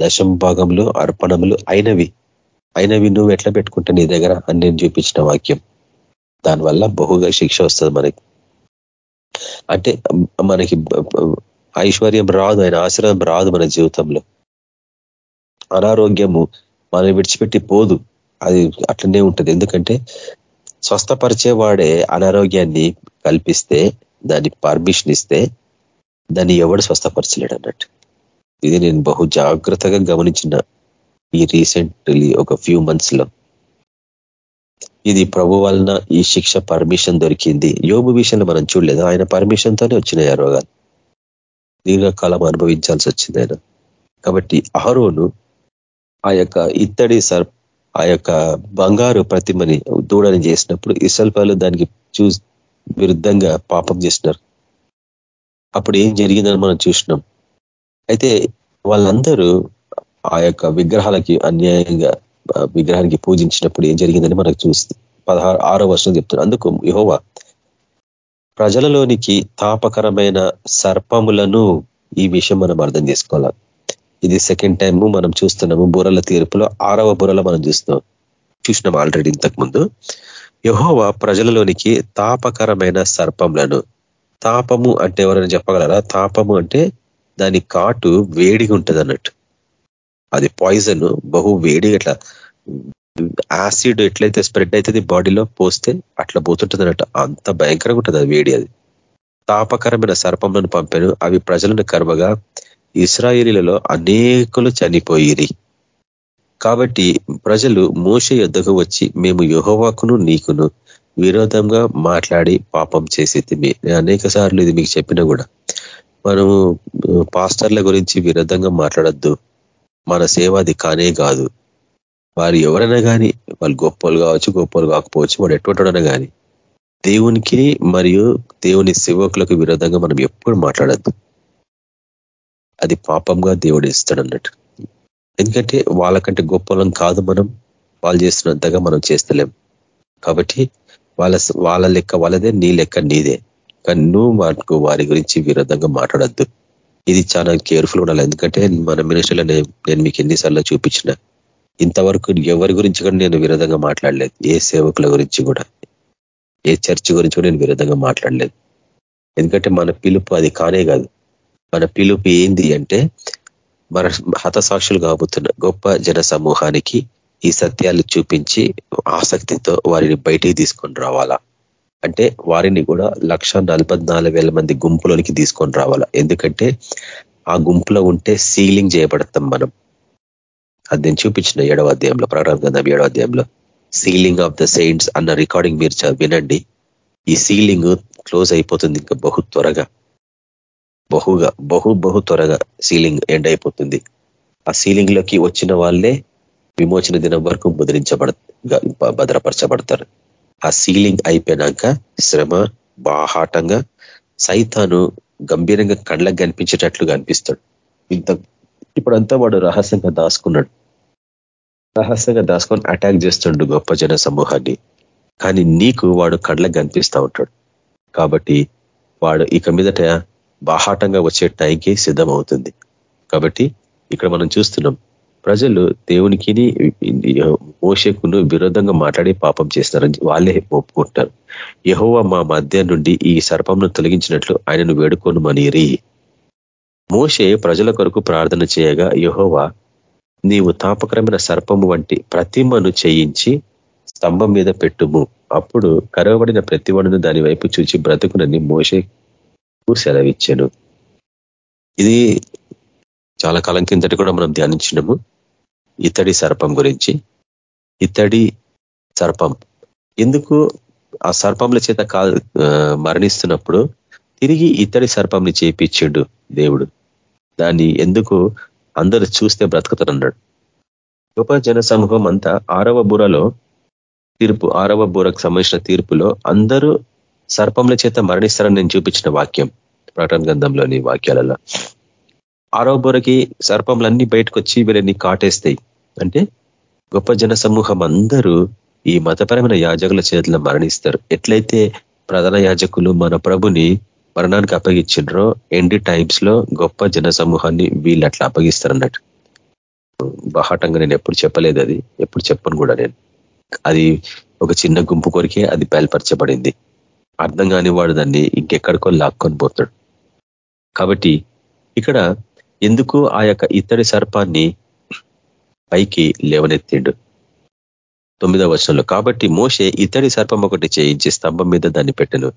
దశం భాగంలో అర్పణములు అయినవి. అయినవి నువ్వు ఎట్లా పెట్టుకుంటే నీ దగ్గర అని నేను చూపించిన వాక్యం. దానివల్ల బహుగా శిక్ష వస్తుంది మనకి. అంటే మనకి ఐశ్వర్యం రాదు ఆయన ఆశీర్వాదం రాదు మన జీవితంలో. అనారోగ్యము మనం విడిచిపెట్టి పోదు. అది అట్లనే ఉంటుంది. ఎందుకంటే స్వస్థపరిచే వాడే అనారోగ్యాన్ని కల్పిస్తే దాన్ని పర్మిషన్ ఇస్తే దాన్ని ఎవడు స్వస్థపరచలేడు అన్నట్టు. ఇది నేను బహు జాగ్రత్తగా గమనించిన ఈ రీసెంట్లీ ఒక ఫ్యూ మంత్స్లో. ఇది ప్రభు వలన ఈ శిక్ష పర్మిషన్ దొరికింది. యోగు విషయంలో మనం చూడలేదు. ఆయన పర్మిషన్తోనే వచ్చినాయి ఆ రోగాలు. దీర్ఘకాలం అనుభవించాల్సి వచ్చింది ఆయన. కాబట్టి అహరోను ఆ యొక్క ఇత్తడి సర్ ఆ యొక్క బంగారు ప్రతిమని దూడని చేసినప్పుడు ఇసల్పాలు దానికి చూ విరుద్ధంగా పాపం చేసినారు. అప్పుడు ఏం జరిగిందని మనం చూసినాం. అయితే వాళ్ళందరూ ఆ యొక్క విగ్రహాలకి అన్యాయంగా విగ్రహానికి పూజించినప్పుడు ఏం జరిగిందని మనకు చూస్తుంది పదహారు ఆరో వర్షం చెప్తున్నారు. అందుకు యహోవా ప్రజలలోనికి తాపకరమైన సర్పములను ఈ విషయం మనం అర్థం చేసుకోవాలి? ఇది సెకండ్ టైము మనం చూస్తున్నాము. బుర్రల తీర్పులో ఆరవ బుర్రలో మనం చూస్తున్నాం. చూసినాం ఆల్రెడీ ఇంతకుముందు? యహోవా ప్రజలలోనికి తాపకరమైన సర్పంలను తాపము అంటే ఎవరైనా చెప్పగలరా? తాపము అంటే దాని కాటు వేడిగా ఉంటుంది అన్నట్టు. అది పాయిజన్ బహు వేడి అట్లా యాసిడ్ ఎట్లయితే స్ప్రెడ్ అవుతుంది బాడీలో పోస్తే అట్లా పోతుంటుంది అన్నట్టు. అంత భయంకరంగా ఉంటుంది అది వేడి అది. తాపకరమైన సర్పంలను పంపాను. అవి ప్రజలను కర్మగా ఇస్రాయేలీలలో అనేకులు చనిపోయిరి. కాబట్టి ప్రజలు మోస యుద్ధకు వచ్చి మేము యుహోవాకును నీకును విరోధంగా మాట్లాడి పాపం చేసి అనేక సార్లు ఇది మీకు చెప్పినా కూడా. మనము పాస్టర్ల గురించి విరోధంగా మాట్లాడద్దు. మన సేవ అది కానే కాదు. వారు ఎవరైనా కానీ వాళ్ళు గొప్పలు కావచ్చు గొప్పలు కాకపోవచ్చు వాడు ఎటువంటిడైనా కానీ దేవునికి మరియు దేవుని సేవకులకు విరోధంగా మనం ఎప్పుడు మాట్లాడద్దు. అది పాపంగా దేవుడు ఇస్తాడు అన్నట్టు. ఎందుకంటే వాళ్ళకంటే గొప్పలం కాదు మనం వాళ్ళు చేస్తున్నంతగా మనం చేస్తలేం. కాబట్టి వాళ్ళ వాళ్ళ లెక్క వాళ్ళదే నీ లెక్క నీదే. కానీ నువ్వు మనకు వారి గురించి విరోధంగా మాట్లాడద్దు. ఇది చాలా కేర్ఫుల్ ఉండాలి. ఎందుకంటే మన మినిస్టర్లో నేను మీకు ఎన్నిసార్లు చూపించిన. ఇంతవరకు ఎవరి గురించి కూడా నేను విరోధంగా మాట్లాడలేదు. ఏ సేవకుల గురించి కూడా. ఏ చర్చ్ గురించి కూడా నేను విరోధంగా మాట్లాడలేదు. ఎందుకంటే మన పిలుపు అది కానే కాదు. మన పిలుపు ఏంది అంటే మన హతసాక్షులు కాబోతున్న గొప్ప జన సమూహానికి ఈ సత్యాలు చూపించి ఆసక్తితో వారిని బయటికి తీసుకొని రావాలా? అంటే వారిని కూడా లక్ష మంది గుంపులోనికి తీసుకొని రావాలా? ఎందుకంటే ఆ గుంపులో ఉంటే సీలింగ్ చేయబడతాం మనం. అది నేను చూపించిన ఏడవ అధ్యాయంలో ప్రకటన గ్రంథం ఏడవ అధ్యాయంలో. సీలింగ్ ఆఫ్ ద సెయింట్స్ అన్న రికార్డింగ్ మీరు వినండి. ఈ సీలింగ్ క్లోజ్ అయిపోతుంది ఇంకా బహు త్వరగా. బహుగా బహు బహు త్వరగా సీలింగ్ ఎండ్ అయిపోతుంది. ఆ సీలింగ్లోకి వచ్చిన వాళ్ళే విమోచన దినం వరకు ముద్రించబడ భద్రపరచబడతారు. ఆ సీలింగ్ అయిపోయినాక శ్రమ బాహాటంగా సైతాను గంభీరంగా కళ్ళకు కనిపించేటట్లు కనిపిస్తాడు ఇంత ఇప్పుడంతా వాడు రహస్యంగా దాసుకున్నాడు రహస్యంగా దాసుకొని అటాక్ చేస్తుండు గొప్ప జన సమూహాన్ని. కానీ నీకు వాడు కళ్ళకు కనిపిస్తూ ఉంటాడు. కాబట్టి వాడు ఇక మీదట బాహాటంగా వచ్చే టైంకి సిద్ధమవుతుంది. కాబట్టి ఇక్కడ మనం చూస్తున్నాం ప్రజలు దేవునికి మోషకును విరోధంగా మాట్లాడి పాపం చేస్తారని వాళ్ళే ఒప్పుకుంటారు. యహోవ మా మధ్య నుండి ఈ సర్పంను తొలగించినట్లు ఆయనను వేడుకోను మనిరి మోషే ప్రజల కొరకు ప్రార్థన చేయగా యహోవా నీవు తాపకరమైన సర్పము వంటి ప్రతిమను చేయించి స్తంభం మీద పెట్టుము. అప్పుడు కరవబడిన ప్రతివాడును దాని వైపు చూచి బ్రతుకునని మోషే సెలవిచ్చాను ఇది చాలా కాలం కిందటి కూడా మనం ధ్యానించినము. ఇతడి సర్పం గురించి. ఇతడి సర్పం. ఎందుకు ఆ సర్పంల చేత కా మరణిస్తున్నప్పుడు తిరిగి ఇతడి సర్పంని చేపించిండు దేవుడు. దాన్ని ఎందుకు అందరు చూస్తే బ్రతుకుతారన్నాడు. గొప్ప జన సమూహం అంతా ఆరవ బురలో తీర్పు ఆరవ బూరకు సంబంధించిన తీర్పులో అందరూ సర్పంల చేత మరణిస్తారని నేను చూపించిన వాక్యం ప్రకటన గంధంలోని వాక్యాలలో. ఆరో బూరకి సర్పంలన్నీ బయటకు వచ్చి వీళ్ళని కాటేస్తాయి. అంటే గొప్ప జన సమూహం అందరూ ఈ మతపరమైన యాజకుల చేతిలో మరణిస్తారు. ఎట్లయితే ప్రధాన యాజకులు మన ప్రభుని మరణానికి అప్పగించిండ్రో ఎండి టైమ్స్లో గొప్ప జన సమూహాన్ని వీళ్ళు అట్లా అప్పగిస్తారు అన్నట్టు బహాటంగా నేను ఎప్పుడు చెప్పలేదు అది ఎప్పుడు చెప్పను కూడా నేను. అది ఒక చిన్న గుంపు కొరికే అది బయలుపరచబడింది. అర్థం కాని వాడు దాన్ని ఇంకెక్కడికో లాక్కొని పోతాడు. కాబట్టి ఇక్కడ ఎందుకు ఆ యొక్క ఇతడి సర్పాన్ని పైకి లేవనెత్తిండు? తొమ్మిదవ వచనంలో కాబట్టి మోసే ఇతడి సర్పం ఒకటి చేయించి స్తంభం మీద దాన్ని పెట్టను.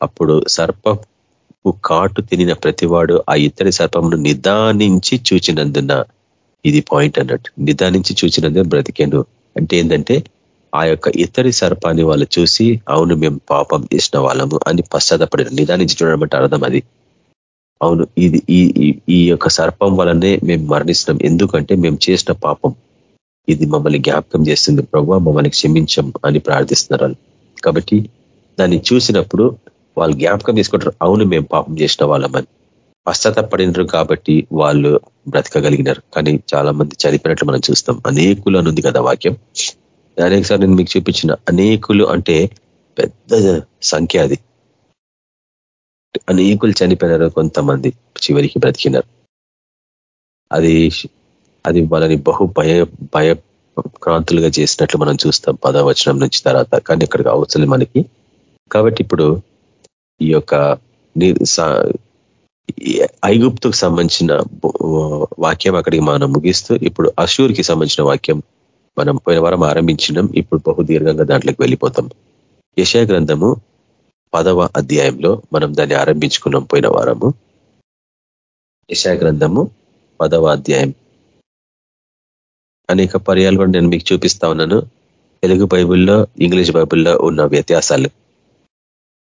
అప్పుడు సర్పపు కాటు తినిన ప్రతివాడు ఆ ఇతడి సర్పమును నిదానించి చూచినందున ఇది పాయింట్ అన్నట్టు నిదానించి చూచినందున బ్రతికేను. అంటే ఏంటంటే ఆ యొక్క ఇతరి సర్పాన్ని వాళ్ళు చూసి అవును మేము పాపం చేసిన వాళ్ళము అని పశ్చాత్తపడిన నిదానించి చూడడం అర్థం అది. అవును ఇది ఈ యొక్క సర్పం వలనే మేము మరణిస్తున్నాం. ఎందుకంటే మేము చేసిన పాపం. ఇది మమ్మల్ని జ్ఞాపకం చేస్తుంది. ప్రభు మమ్మల్ని క్షమించం అని ప్రార్థిస్తున్నారు కాబట్టి దాన్ని చూసినప్పుడు వాళ్ళు జ్ఞాపకం తీసుకుంటారు అవును మేము పాపం చేసిన వాళ్ళమని. పశ్చాత్తపడినరు కాబట్టి వాళ్ళు బ్రతకగలిగినారు. కానీ చాలా మంది చనిపోయినట్లు మనం చూస్తాం. అనేకులు ఉంది కదా వాక్యం. అనేకసారి నేను మీకు చూపించిన అనేకులు అంటే పెద్ద సంఖ్య అది. అనేకులు చనిపోయినారు కొంతమంది చివరికి బ్రతికినారు. అది అది వాళ్ళని బహు భయ భయ క్రాంతులుగా చేసినట్లు మనం చూస్తాం పదవచనం నుంచి తర్వాత. కానీ ఇక్కడికి అవసరం మనకి. కాబట్టి ఇప్పుడు ఈ యొక్క ఐగుప్తుకు సంబంధించిన వాక్యం అక్కడికి మనం ముగిస్తూ ఇప్పుడు అషూర్కి సంబంధించిన వాక్యం మనం పోయిన వారం ఆరంభించినాం. ఇప్పుడు బహు దీర్ఘంగా దాంట్లోకి వెళ్ళిపోతాం. యశయ గ్రంథము పదవ అధ్యాయంలో మనం దాన్ని ఆరంభించుకున్నాం పోయిన వారము. యశయ గ్రంథము పదవ అధ్యాయం. అనేక పర్యాలు కూడా నేను మీకు చూపిస్తా ఉన్నాను. తెలుగు బైబిల్లో ఇంగ్లీష్ బైబుల్లో ఉన్న వ్యత్యాసాలు.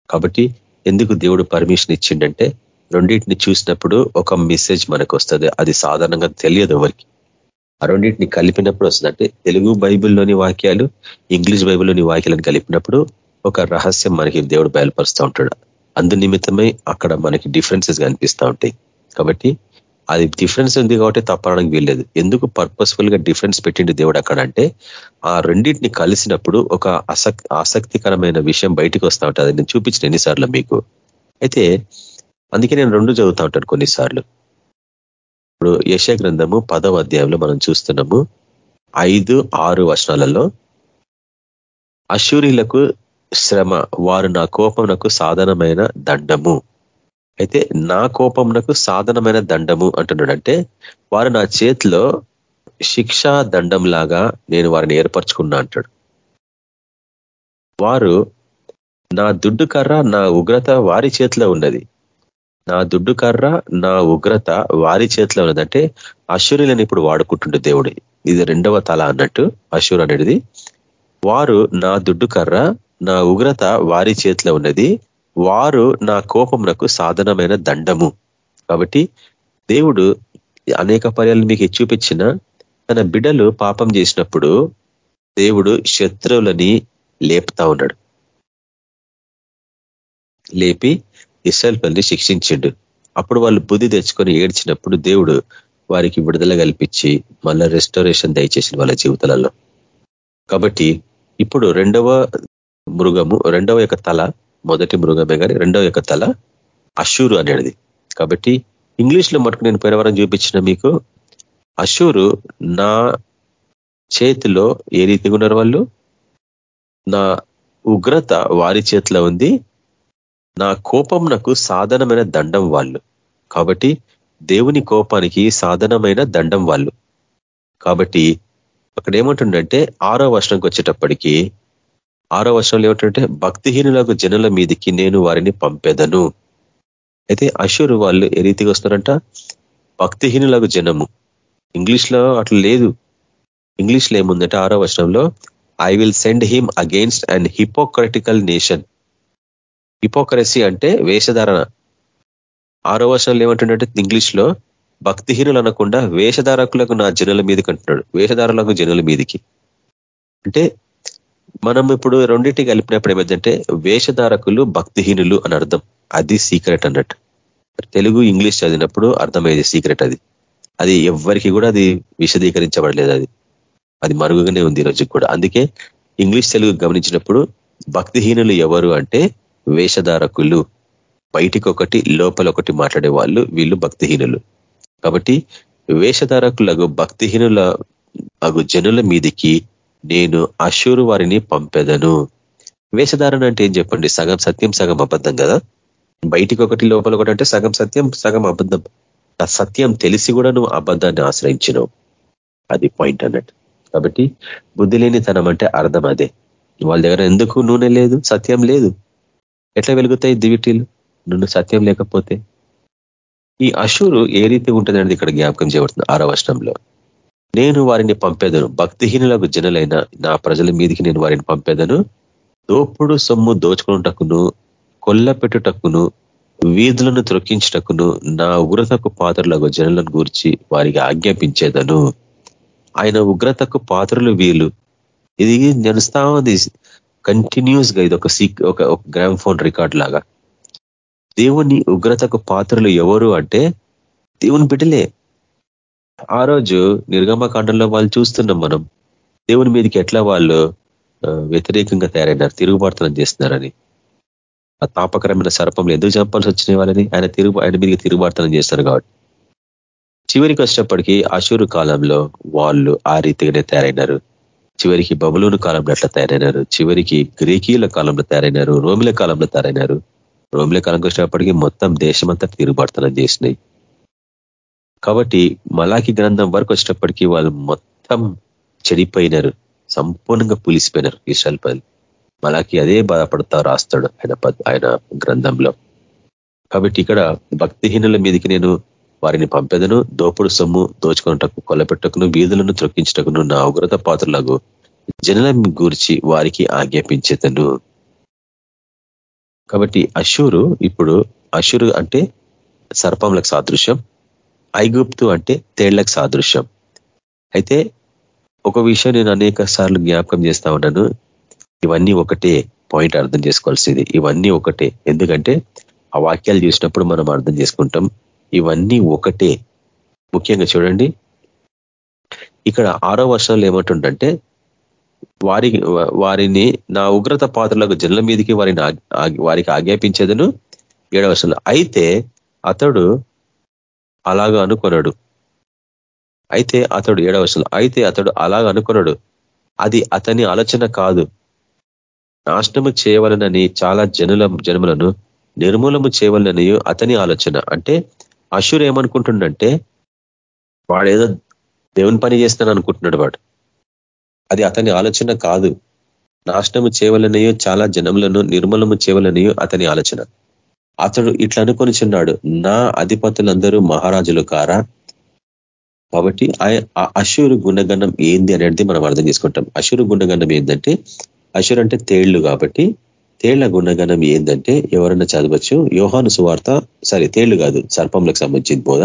కాబట్టి ఎందుకు దేవుడు పర్మిషన్ ఇచ్చిండంటే రెండింటిని చూసినప్పుడు ఒక మెసేజ్ మనకు వస్తుంది. అది సాధారణంగా తెలియదు ఎవరికి. ఆ రెండింటిని కలిపినప్పుడు వస్తుంది అంటే తెలుగు బైబిల్లోని వాక్యాలు ఇంగ్లీష్ బైబిల్లోని వాక్యాలను కలిపినప్పుడు ఒక రహస్యం మనకి దేవుడు బయలుపరుస్తూ ఉంటాడు. అందు నిమిత్తమై అక్కడ మనకి డిఫరెన్సెస్ కనిపిస్తూ ఉంటాయి. కాబట్టి అది డిఫరెన్స్ ఉంది కాబట్టి తప్పడానికి వీల్లేదు. ఎందుకు పర్పస్ఫుల్గా డిఫరెన్స్ పెట్టిండు దేవుడు అక్కడ అంటే ఆ రెండింటిని కలిసినప్పుడు ఒక ఆసక్తికరమైన విషయం బయటకు వస్తూ ఉంటుంది. అది నేను చూపించిన ఎన్నిసార్లు మీకు. అయితే అందుకే నేను రెండు చదువుతా ఉంటాను కొన్నిసార్లు. ఇప్పుడు యశ గ్రంథము పదవ అధ్యాయంలో మనం చూస్తున్నాము. ఐదు ఆరు వచనాలలో అశూరిలకు శ్రమ వారు నా కోపమునకు సాధనమైన దండము. అయితే నా కోపమునకు సాధనమైన దండము అంటున్నాడు అంటే వారు నా చేతిలో శిక్షా దండం లాగా నేను వారిని ఏర్పరచుకున్నా అంటాడు. వారు నా దుడ్డు కర్ర నా ఉగ్రత వారి చేతిలో ఉన్నది. నా దుడ్డు కర్ర నా ఉగ్రత వారి చేతిలో ఉన్నదంటే అశ్వరులను ఇప్పుడు వాడుకుంటుండే దేవుడు. ఇది రెండవ తల అన్నట్టు అశ్వరు అనేది వారు నా దుడ్డు కర్ర నా ఉగ్రత వారి చేతిలో ఉన్నది. వారు నా కోపమునకు సాధనమైన దండము. కాబట్టి దేవుడు అనేక పర్యాలు మీకు చూపించిన తన బిడ్డలు పాపం చేసినప్పుడు దేవుడు శత్రువులని లేపుతా ఉన్నాడు. లేపి ఇస్రాయల్ పల్లి శిక్షించిండు. అప్పుడు వాళ్ళు బుద్ధి తెచ్చుకొని ఏడ్చినప్పుడు దేవుడు వారికి విడుదల కల్పించి మళ్ళా రెస్టోరేషన్ దయచేసిన వాళ్ళ జీవితాలలో. కాబట్టి ఇప్పుడు రెండవ మృగము రెండవ యొక్క తల మొదటి మృగమే కానీ రెండవ యొక్క తల అషూరు అనేది కాబట్టి ఇంగ్లీష్లో మటుకు నేను పోయినవరం చూపించిన మీకు అషూరు నా చేతిలో ఏ రీతిగా ఉన్నారు వాళ్ళు? నా ఉగ్రత వారి చేతిలో ఉంది నా కోపం నాకు సాధనమైన దండం వాళ్ళు. కాబట్టి దేవుని కోపానికి సాధనమైన దండం వాళ్ళు. కాబట్టి అక్కడ ఏమంటుండంటే ఆరో వర్షంకి వచ్చేటప్పటికీ ఆరో వర్షంలో ఏమిటంటే భక్తిహీనులకు జనుల మీదికి నేను వారిని పంపేదను. అయితే అషూరు వాళ్ళు ఏ రీతిగా వస్తారంట భక్తిహీనులకు జనము. ఇంగ్లీష్లో అట్లా లేదు. ఇంగ్లీష్లో ఏముందంటే ఆరో వర్షంలో I will send him against and hypocritical nation hypocrisy అంటే వేషధారణ. ఆరో వర్షంలో ఏమంటుండే ఇంగ్లీష్లో భక్తిహీనులు అనకుండా వేషధారకులకు నా జనుల మీదకి అంటున్నాడు. వేషధారులకు జనుల మీదికి. అంటే మనం ఇప్పుడు రెండింటి కలిపినప్పుడు ఏమైందంటే వేషధారకులు భక్తిహీనులు అని అర్థం. అది సీక్రెట్ అన్నట్టు. తెలుగు ఇంగ్లీష్ చదివినప్పుడు అర్థమయ్యేది సీక్రెట్ అది. అది ఎవ్వరికి కూడా అది విశదీకరించబడలేదు అది. అది మరుగుగానే ఉంది ఈరోజు కూడా. అందుకే ఇంగ్లీష్ తెలుగు గమనించినప్పుడు భక్తిహీనులు ఎవరు అంటే వేషధారకులు బయటికి ఒకటి లోపల ఒకటి మాట్లాడే వాళ్ళు వీళ్ళు భక్తిహీనులు. కాబట్టి వేషధారకులకు భక్తిహీనుల అగు జనుల మీదికి నేను అశూరు వారిని పంపెదను. వేషధారణ అంటే ఏం చెప్పండి? సగం సత్యం సగం అబద్ధం కదా? బయటికి ఒకటి లోపల ఒకటి అంటే సగం సత్యం సగం అబద్ధం. ఆ సత్యం తెలిసి కూడా నువ్వు అబద్ధాన్ని ఆశ్రయించినవు. అది పాయింట్ అన్నట్టు. కాబట్టి బుద్ధి లేనితనం అంటే అర్థం అదే. వాళ్ళ దగ్గర ఎందుకు నూనె లేదు సత్యం లేదు? ఎట్లా వెలుగుతాయి దివిటీలు? నువ్వు సత్యం లేకపోతే? ఈ అశురు ఏ రీతి ఉంటుందనేది ఇక్కడ జ్ఞాపకం చేయబడుతుంది ఆరో వర్షంలో నేను వారిని పంపేదను. భక్తిహీనులకు జనులైన నా ప్రజల మీదికి నేను వారిని పంపేదను. దోపుడు సొమ్ము దోచుకున్నటకును కొల్లపెట్టుటకును వీధులను త్రొక్కించటకును నా ఉగ్రతకు పాత్రలకు జనులను గూర్చి వారికి ఆజ్ఞాపించేదను. ఆయన ఉగ్రతకు పాత్రలు వీలు. ఇది నడుస్తా ఉంది కంటిన్యూస్గా ఇది ఒక సీక్ ఒక గ్రామ్ ఫోన్ రికార్డ్ లాగా. దేవుని ఉగ్రతకు పాత్రలు ఎవరు అంటే దేవుని బిడ్డలే. ఆ రోజు నిర్గమకాండంలో వాళ్ళు చూస్తున్నాం మనం. దేవుని మీదకి ఎట్లా వాళ్ళు వ్యతిరేకంగా తయారైనారు తిరుగుబాటుతనం చేస్తున్నారని. ఆ తాపకరమైన సర్పంలో ఎందుకు చంపాల్సి వచ్చిన వాళ్ళని? ఆయన తిరుగు ఆయన మీదకి తిరుగుబాటుతనం చేస్తారు కాబట్టి. చివరికి వచ్చినప్పటికీ అశూరు కాలంలో వాళ్ళు ఆ రీతిగానే తయారైనారు. చివరికి బబులోను కాలంలో అట్లా తయారైనారు? చివరికి గ్రీకీల కాలంలో తయారైనారు రోమిల కాలంలో తయారైనారు. రోమిల కాలంకి వచ్చినప్పటికీ మొత్తం దేశమంతా తిరుగుబాటుతనం చేసినాయి. కాబట్టి మలాకి గ్రంథం వరకు వచ్చినప్పటికీ వాళ్ళు మొత్తం చెడిపోయినారు సంపూర్ణంగా పులిసిపోయినారు ఇస్రాయల్ పది మలాకి అదే బాధపడతా రాస్తాడు ఆయన ఆయన గ్రంథంలో. కాబట్టి ఇక్కడ భక్తిహీనుల మీదకి నేను వారిని పంపెదను దోపుడు సొమ్ము దోచుకున్నటకు కొల్లపెట్టకును వీధులను త్రొక్కించటకును నా ఉగ్రత పాత్రలకు జనల గూర్చి వారికి ఆజ్ఞాపించేతను కాబట్టి అశూరు ఇప్పుడు అశూరు అంటే సర్పంలకు సాదృశ్యం ఐగుప్తు అంటే తేళ్ళకు సాదృశ్యం. అయితే ఒక విషయం నేను అనేక సార్లు జ్ఞాపకం చేస్తా ఉన్నాను. ఇవన్నీ ఒకటే పాయింట్ అర్థం చేసుకోవాల్సింది. ఇవన్నీ ఒకటే. ఎందుకంటే ఆ వాక్యాలు చూసినప్పుడు మనం అర్థం చేసుకుంటాం. ఇవన్నీ ఒకటే. ముఖ్యంగా చూడండి. ఇక్కడ ఆరో వర్షంలో ఏమంటుండంటే వారి వారిని నా ఉగ్రత పాత్రలకు జన్ల మీదకి వారిని వారికి ఆజ్ఞాపించేదను. ఏడవ వర్షంలో అయితే అతడు అలాగా అనుకున్నాడు అయితే అతడు ఏడవ వర్షంలో అయితే అతడు అలాగ అనుకున్నాడు అది అతని ఆలోచన కాదు. నాశనము చేయవలనని చాలా జనుల జన్మలను నిర్మూలము చేయవలనని అతని ఆలోచన. అంటే అశుర్ ఏమనుకుంటుండంటే ఏదో దేవుని పని చేస్తాను అనుకుంటున్నాడు వాడు. అది అతని ఆలోచన కాదు. నాశనము చేయవలనయో చాలా జనములను నిర్మలము చేయవలనయో అతని ఆలోచన. అతడు ఇట్లా అనుకొని చిన్నాడు నా అధిపతులందరూ మహారాజులు కారా? కాబట్టి ఆ గుణగణం ఏంది అనేది మనం అర్థం చేసుకుంటాం. అశురు గుణగణం ఏంటంటే అశురు అంటే తేళ్ళు కాబట్టి తేళ్ళ గుణగణం ఏంటంటే ఎవరన్నా చదవచ్చు? యోహాను సువార్త సరే తేళ్ళు కాదు సర్పంలకు సంబంధించింది బోధ.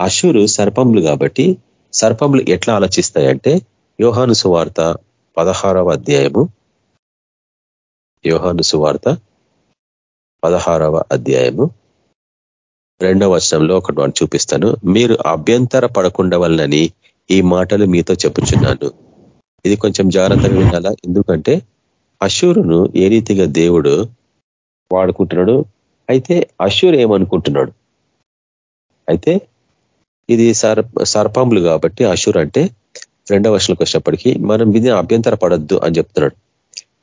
అశురు సర్పంలు కాబట్టి సర్పంలు ఎట్లా ఆలోచిస్తాయంటే యోహాను సువార్త పదహారవ అధ్యాయము. యోహాను సువార్త పదహారవ అధ్యాయము. రెండవ వచనంలో ఒకటి వాడు చూపిస్తాను. మీరు అభ్యంతర పడకుండా వలనని ఈ మాటలు మీతో చెప్పుచున్నాను. ఇది కొంచెం జాగ్రత్తగా వినాలా? ఎందుకంటే అశూరును ఏ రీతిగా దేవుడు వాడుకుంటున్నాడు అయితే అశూర్ ఏమనుకుంటున్నాడు? అయితే ఇది సర్పంలు కాబట్టి అశూర్ అంటే రెండవ వర్షంలోకి వచ్చినప్పటికీ మనం ఇది అభ్యంతర పడద్దు అని చెప్తున్నాడు.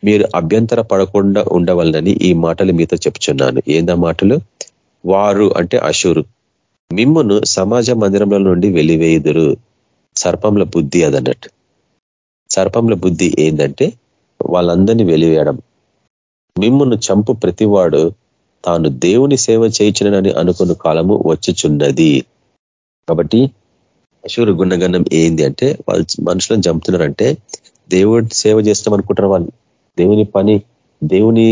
మీరు అభ్యంతర పడకుండా ఉండవలనని ఈ మాటలు మీతో చెప్తున్నాను ఏందా మాటలు? వారు అంటే అశూరు మిమ్మును సమాజ మందిరంలో నుండి వెలివేయుదురు. సర్పంల బుద్ధి అదన్నట్టు. సర్పంల బుద్ధి ఏంటంటే వాళ్ళందరినీ వెలివేయడం. మిమ్మును చంపు ప్రతివాడు తాను దేవుని సేవ చేయించినని అనుకున్న కాలము వచ్చిచున్నది. కాబట్టి అశూరు గుణగణం ఏంది అంటే వాళ్ళు మనుషులను చంపుతున్నారంటే దేవుడి సేవ చేస్తాం అనుకుంటున్నారు వాళ్ళు. దేవుని పని దేవుని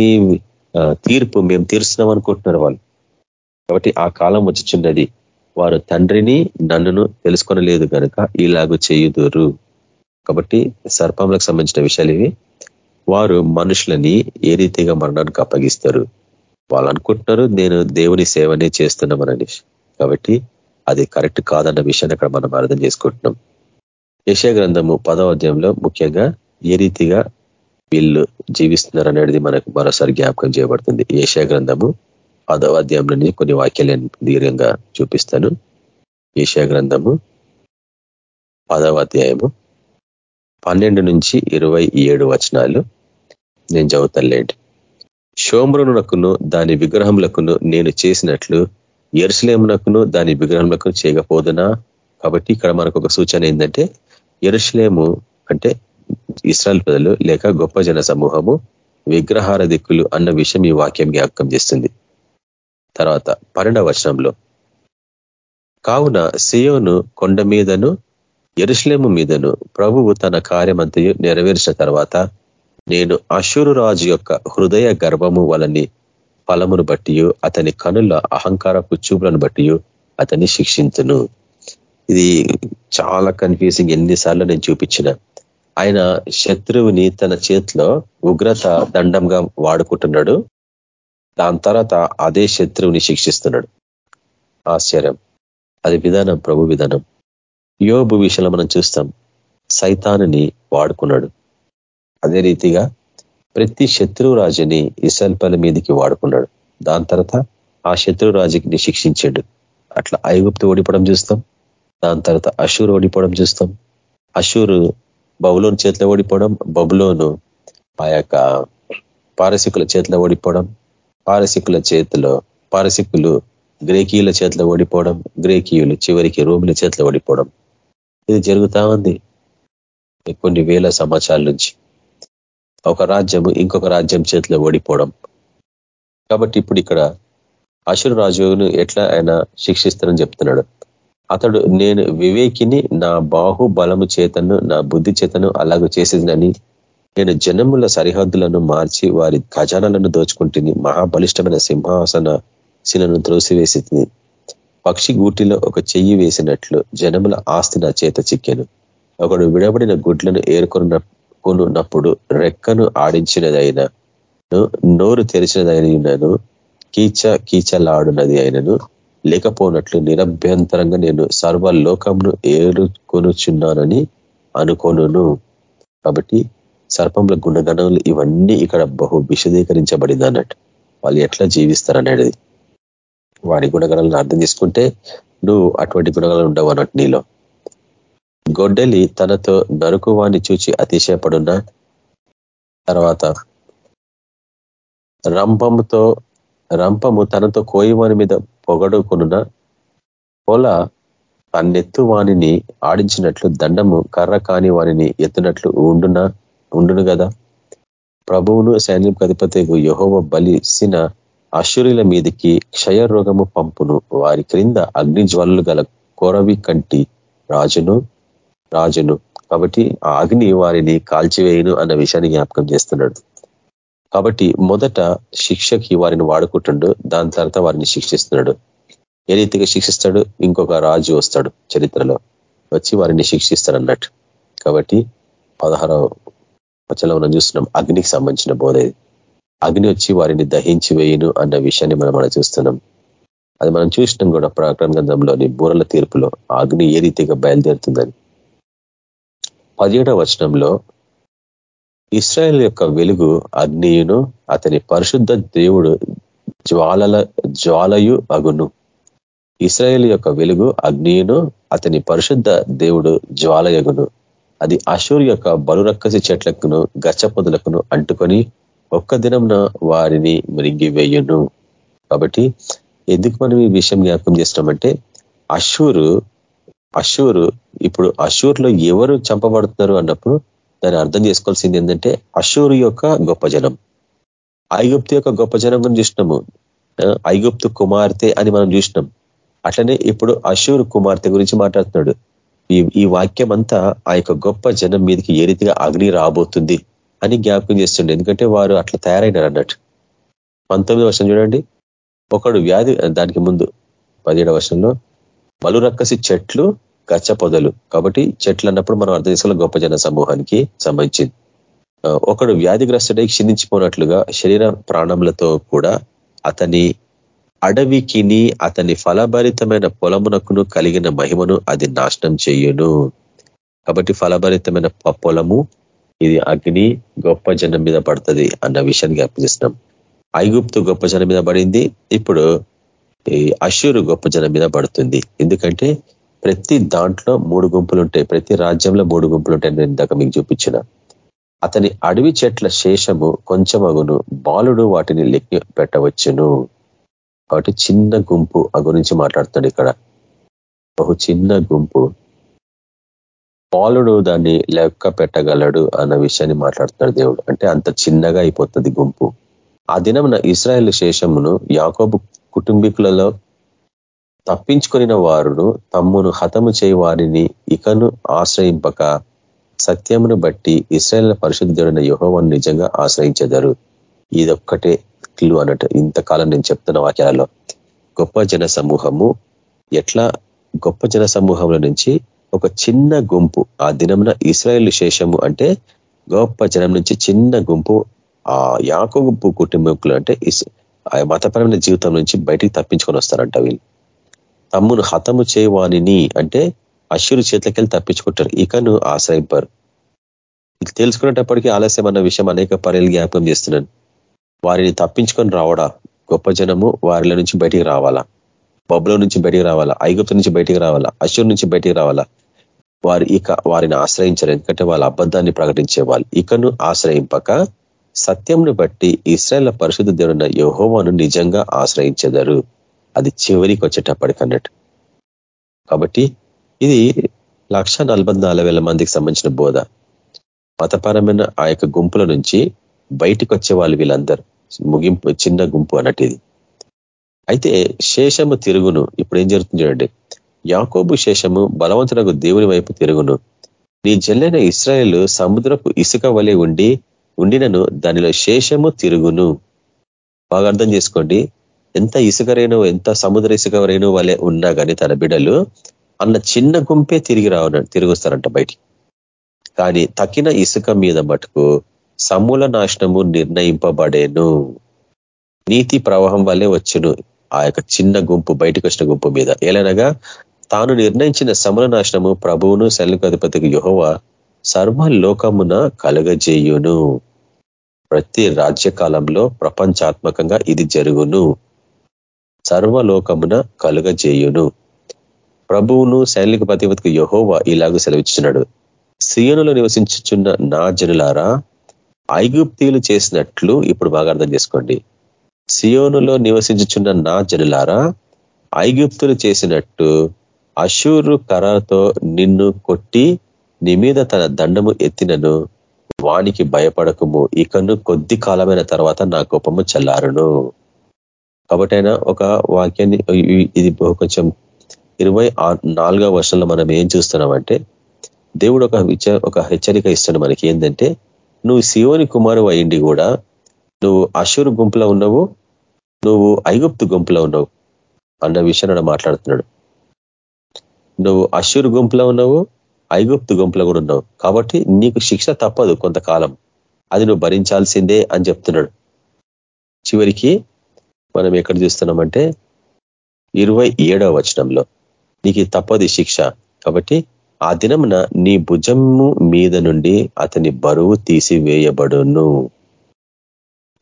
తీర్పు మేము తీరుస్తున్నాం అనుకుంటున్నారు వాళ్ళు. కాబట్టి ఆ కాలం వచ్చిచున్నది. వారు తండ్రిని నన్నును తెలుసుకొనలేదు కనుక ఇలాగ చేయుదురు. కాబట్టి సర్పంలకు సంబంధించిన విషయాలు ఇవి. వారు మనుషులని ఏ రీతిగా మరణానికి అప్పగిస్తారు? వాళ్ళు అనుకుంటున్నారు నేను దేవుని సేవనే చేస్తున్నామనని కాబట్టి అది కరెక్ట్ కాదన్న విషయాన్ని అక్కడ మనం అర్థం చేసుకుంటున్నాం. యశా గ్రంథము పదవ అధ్యాయంలో ముఖ్యంగా ఏ రీతిగా వీళ్ళు జీవిస్తున్నారు అనేది మనకు మరోసారి జ్ఞాపకం చేయబడుతుంది. ఏషియా గ్రంథము పదవ అధ్యాయంలోని కొన్ని వాక్యాలను దీర్ఘంగా చూపిస్తాను. ఏషియా గ్రంథము పదవ అధ్యాయము పన్నెండు నుంచి ఇరవై ఏడు వచనాలు. నేను చదువుతలేండి. షోమ్రునకును దాని విగ్రహములకును నేను చేసినట్లు ఎరుసలేమునకును దాని విగ్రహములకు చేయకపోదునా? కాబట్టి ఇక్కడ మనకు ఒక సూచన ఏంటంటే ఎరుసలేము అంటే ఇస్రాయల్ ప్రజలు లేక గొప్ప జన సమూహము విగ్రహార దిక్కులు అన్న విషయం ఈ వాక్యం జ్ఞాపకం చేస్తుంది. తర్వాత పన్నెండవ వచనంలో కావున సియోను కొండ మీదను ఎరుశ్లేము మీదను ప్రభువు తన కార్యమంతయు నెరవేర్చిన తర్వాత నేను అశురు రాజు యొక్క హృదయ గర్భము వలని ఫలమును బట్టి అతని కనుల అహంకారపు చూపులను బట్టి అతన్ని శిక్షించును ఇది చాలా కన్ఫ్యూజింగ్ ఎన్నిసార్లు నేను చూపించిన. ఆయన శత్రువుని తన చేతిలో ఉగ్రత దండంగా వాడుకుంటున్నాడు. దాని తర్వాత అదే శత్రువుని శిక్షిస్తున్నాడు. ఆశ్చర్యం. అది విధానం ప్రభు విధానం. యోబు విషయంలో మనం చూస్తాం సైతానుని వాడుకున్నాడు. అదే రీతిగా ప్రతి శత్రువు రాజుని ఇసల్పల మీదకి వాడుకున్నాడు. దాని తర్వాత ఆ శత్రురాజుకి శిక్షించాడు. అట్లా ఐగుప్తు ఓడిపోవడం చూస్తాం. దాని తర్వాత అషూర్ ఓడిపోవడం చూస్తాం. అషూరు బబులోని చేతిలో ఓడిపోవడం బబులోను ఆ యొక్క పారసికుల చేతిలో ఓడిపోవడం పారసికుల చేతిలో పారసికులు గ్రేకీయుల చేతిలో ఓడిపోవడం గ్రేకీయులు చివరికి రోమిల చేతిలో ఓడిపోవడం. ఇది జరుగుతా ఉంది. కొన్ని వేల సంవత్సరాల నుంచి. ఒక రాజ్యము ఇంకొక రాజ్యం చేతిలో ఓడిపోవడం. కాబట్టి ఇప్పుడు ఇక్కడ అసురు రాజును ఎట్లా ఆయన శిక్షిస్తారని చెప్తున్నాడు. అతడు నేను వివేకిని నా బాహుబలము చేతను నా బుద్ధి చేతను అలాగ చేసేదని నేను జనముల సరిహద్దులను మార్చి వారి ఖజానాలను దోచుకుంటుంది మహాబలిష్టమైన సింహాసన శిలను త్రోసివేసింది పక్షి గూటిలో ఒక చెయ్యి వేసినట్లు జనముల ఆస్తి నా చేత చిక్కాను. ఒకడు విడబడిన గుడ్లను ఏరుకున్న కొనున్నప్పుడు రెక్కను ఆడించినదైన నోరు తెరిచినదైనను కీచ కీచలాడునది అయినను లేకపోనట్లు నిరభ్యంతరంగా నేను సర్వలోకంను ఏరుకొనుచున్నానని అనుకోను కాబట్టి సర్పంల గుణగణములు ఇవన్నీ ఇక్కడ బహు విశదీకరించబడింది అన్నట్టు వాళ్ళు ఎట్లా జీవిస్తారనేది. వారి గుణగణాలను అర్థం చేసుకుంటే నువ్వు అటువంటి గుణగణాలు ఉండవు అన్నట్టు నీలో. గొడ్డలి తనతో నరుకు వాణ్ణి చూచి అతిశయపడున్న తర్వాత రంపముతో రంపము తనతో కోయివాని మీద పొగడుకొనున్న పొల అన్నెత్తు వాణిని ఆడించినట్లు దండము కర్ర కాని వాణిని ఎత్తునట్లు ఉండున ఉండును కదా ప్రభువును సైన్యం అధిపతి యహోవ బలిసిన అశురుల మీదికి క్షయరోగము పంపును. వారి క్రింద అగ్నిజ్వాలలు గల కొరవి కంటి రాజును రాజును. కాబట్టి ఆ అగ్ని వారిని కాల్చివేయును అన్న విషయాన్ని జ్ఞాపకం చేస్తున్నాడు. కాబట్టి మొదట శిక్షకి వారిని వాడుకుంటుండు దాని తర్వాత వారిని శిక్షిస్తున్నాడు. ఏ రీతిగా శిక్షిస్తాడు? ఇంకొక రాజు వస్తాడు చరిత్రలో. వచ్చి వారిని శిక్షిస్తాడు అన్నట్టు కాబట్టి పదహారవ వచనం మనం చూస్తున్నాం అగ్నికి సంబంధించిన బోధ అగ్ని వచ్చి వారిని దహించి వేయును అన్న విషయాన్ని మనం మనం చూస్తున్నాం. అది మనం చూసినాం కూడా ప్రకటన గంధంలోని బూరల తీర్పులో అగ్ని ఏ రీతిగా బయలుదేరుతుందని. పదిహేడవ వచనంలో ఇస్రాయల్ యొక్క వెలుగు అగ్నియును అతని పరిశుద్ధ దేవుడు జ్వాలల జ్వాలయు అగును. ఇస్రాయేల్ యొక్క వెలుగు అగ్నియును అతని పరిశుద్ధ దేవుడు జ్వాలయగును. అది అశూర్ యొక్క బలురక్కసి చెట్లకును గచ్చపొదులకును అంటుకొని ఒక్క దినంన వారిని మృంగివేయును. కాబట్టి ఎందుకు మనం ఈ విషయం జ్ఞాపకం చేస్తున్నామంటే అశూరు అశూరు ఇప్పుడు అషూర్లో ఎవరు చంపబడుతున్నారు అన్నప్పుడు దాన్ని అర్థం చేసుకోవాల్సింది ఏంటంటే అషూరు యొక్క గొప్ప జనం. ఐగుప్తు యొక్క గొప్ప జనం అని చూసినాము. ఐగుప్తు కుమార్తె అని మనం చూసినాం. అట్లనే ఇప్పుడు అషూరు కుమార్తె గురించి మాట్లాడుతున్నాడు. ఈ ఈ వాక్యం అంతా ఆ యొక్క గొప్ప జనం మీదకి ఏ రీతిగా అగ్ని రాబోతుంది అని జ్ఞాపకం చేస్తుండే. ఎందుకంటే వారు అట్లా తయారైనారు అన్నట్టు. పంతొమ్మిది వర్షం చూడండి. ఒకడు వ్యాధి దానికి ముందు పదిహేడు వర్షంలో బలురక్కసి చెట్లు గచ్చ పొదలు కాబట్టి చెట్లు అన్నప్పుడు మనం అర్థం చేసుకోవాలి గొప్ప జన సమూహానికి సంబంధించింది. ఒకడు వ్యాధిగ్రస్తుడై క్షీణించిపోయినట్లుగా శరీర ప్రాణములతో కూడా అతని అడవికిని అతని ఫలభరితమైన పొలమునకును కలిగిన మహిమను అది నాశనం చేయును. కాబట్టి ఫలభరితమైన పొలము ఇది అగ్ని గొప్ప జనం మీద పడుతుంది అన్న విషయాన్ని జ్ఞాపకిస్తున్నాం ఐగుప్తు గొప్ప జనం మీద పడింది. ఇప్పుడు అశూరు గొప్ప జనం మీద పడుతుంది. ఎందుకంటే ప్రతి దాంట్లో మూడు గుంపులు ఉంటాయి ప్రతి రాజ్యంలో మూడు గుంపులు ఉంటాయి నేను ఇందాక మీకు చూపించిన. అతని అడవి చెట్ల శేషము కొంచెం అగును బాలుడు వాటిని లెక్క పెట్టవచ్చును. కాబట్టి చిన్న గుంపు ఆ గురించి మాట్లాడుతాడు ఇక్కడ. బహు చిన్న గుంపు. బాలుడు దాన్ని లెక్క పెట్టగలడు అన్న విషయాన్ని మాట్లాడుతున్నాడు దేవుడు. అంటే అంత చిన్నగా అయిపోతుంది గుంపు. ఆ దినమున ఇస్రాయల్ శేషమును యాకోబు కుటుంబీకులలో తప్పించుకొనిన వారును తమ్మును హతము చేయ వారిని ఇకను ఆశ్రయింపక సత్యమును బట్టి ఇస్రాయల్ పరిశుద్ధుడైన యుహోవను నిజంగా ఆశ్రయించెదరు. ఇదొక్కటే క్లు అన్నట్టు ఇంతకాలం నేను చెప్తున్న వాక్యాలలో. గొప్ప జన సమూహము ఎట్లా? గొప్ప జన సమూహంలో నుంచి ఒక చిన్న గుంపు ఆ దినమున ఇస్రాయేల్ శేషము అంటే గొప్ప జనం నుంచి చిన్న గుంపు ఆ యాకోబు కుటుంబకులు అంటే ఆ మతపరమైన జీవితం నుంచి బయటికి తప్పించుకొని వస్తారంట వీళ్ళు. తమ్మును హతము చేయవాణిని అంటే అశ్వరు చేతులకెళ్ళి తప్పించుకుంటారు. ఇకను ఆశ్రయింపరు ఇది తెలుసుకునేటప్పటికీ ఆలస్యం అన్న విషయం అనేక పర్యలు జ్ఞాపకం చేస్తున్నాను వారిని తప్పించుకొని రావడా? గొప్ప జనము వారిలో నుంచి బయటికి రావాలా? బొబ్బలో నుంచి బయటికి రావాలా? ఐగుప్తు నుంచి బయటికి రావాలా? అశ్వర్ నుంచి బయటికి రావాలా? వారు ఇక వారిని ఆశ్రయించారు. ఎందుకంటే వాళ్ళ అబద్ధాన్ని ప్రకటించే వాళ్ళు ఇకను ఆశ్రయింపక సత్యంను బట్టి ఇస్రాయల్ పరిశుద్ధ దేవుడున్న యహోవాను నిజంగా ఆశ్రయించెదరు. అది చివరికి వచ్చేటప్పటికి అన్నట్టు కాబట్టి ఇది లక్ష మందికి సంబంధించిన బోధ. మతపరమైన ఆ యొక్క గుంపుల నుంచి బయటికి వచ్చే వాళ్ళు వీళ్ళందరూ. ముగింపు చిన్న గుంపు అన్నట్టు ఇది. అయితే శేషము తిరుగును. ఇప్పుడు ఏం జరుగుతుంది చూడండి. యాకోబు శేషము బలవంతునకు దేవుని వైపు తిరుగును. నీ జల్లైన ఇస్రాయేల్ సముద్రపు ఇసుక వలె ఉండి ఉండినను దానిలో శేషము తిరుగును. బాగా అర్థం చేసుకోండి. ఎంత ఇసుకరైనో ఎంత సముద్ర ఇసుకరైనో వాళ్ళే ఉన్నా కానీ తన బిడ్డలు అన్న చిన్న గుంపే తిరిగి రావన తిరిగి వస్తారంట బయటికి. కానీ తక్కిన ఇసుక మీద మటుకు సమూల నాశనము నిర్ణయింపబడేను. నీతి ప్రవాహం వల్లే వచ్చును ఆ యొక్క చిన్న గుంపు బయటకు వచ్చిన గుంపు మీద. ఏలనగా తాను నిర్ణయించిన సమల నాశనము ప్రభువును శైలిక అధిపతికి సర్వ లోకమున కలగజేయును. ప్రతి రాజ్యకాలంలో ప్రపంచాత్మకంగా ఇది జరుగును. సర్వలోకమున కలుగజేయును. ప్రభువును సైనిక ప్రతిపతికి యహోవా ఇలాగ సెలవిచ్చినాడు. సియోనులో నివసించుచున్న నా జనులారా ఐగుప్తీలు చేసినట్లు ఇప్పుడు బాగా అర్థం చేసుకోండి. సియోనులో నివసించుచున్న నా జనులారా ఐగుప్తులు చేసినట్టు అశూరు కరాతో నిన్ను కొట్టి నీ మీద తన దండము ఎత్తినను. వానికి భయపడకము. ఇకను కొద్ది కాలమైన తర్వాత నా కోపము చల్లారును. కాబట్టి ఆయన ఒక వాక్యాన్ని ఇది కొంచెం ఇరవై నాలుగవ వర్షంలో మనం ఏం చూస్తున్నామంటే దేవుడు ఒక ఒక హెచ్చరిక ఇస్తున్నాడు మనకి ఏంటంటే నువ్వు శివని కుమారు అయింది కూడా నువ్వు అశూరు గుంపులో ఉన్నావు నువ్వు ఐగుప్తు గుంపులో ఉన్నావు అన్న విషయాన్ని మాట్లాడుతున్నాడు. నువ్వు అశూరు గుంపులో ఉన్నావు ఐగుప్తు గుంపులో కూడా ఉన్నావు కాబట్టి నీకు శిక్ష తప్పదు కొంతకాలం. అది నువ్వు భరించాల్సిందే అని చెప్తున్నాడు. చివరికి మనం ఎక్కడ చూస్తున్నామంటే ఇరవై ఏడవ వచనంలో నీకు తప్పది శిక్ష. కాబట్టి ఆ దినమున నీ భుజము మీద నుండి అతని బరువు తీసివేయబడును.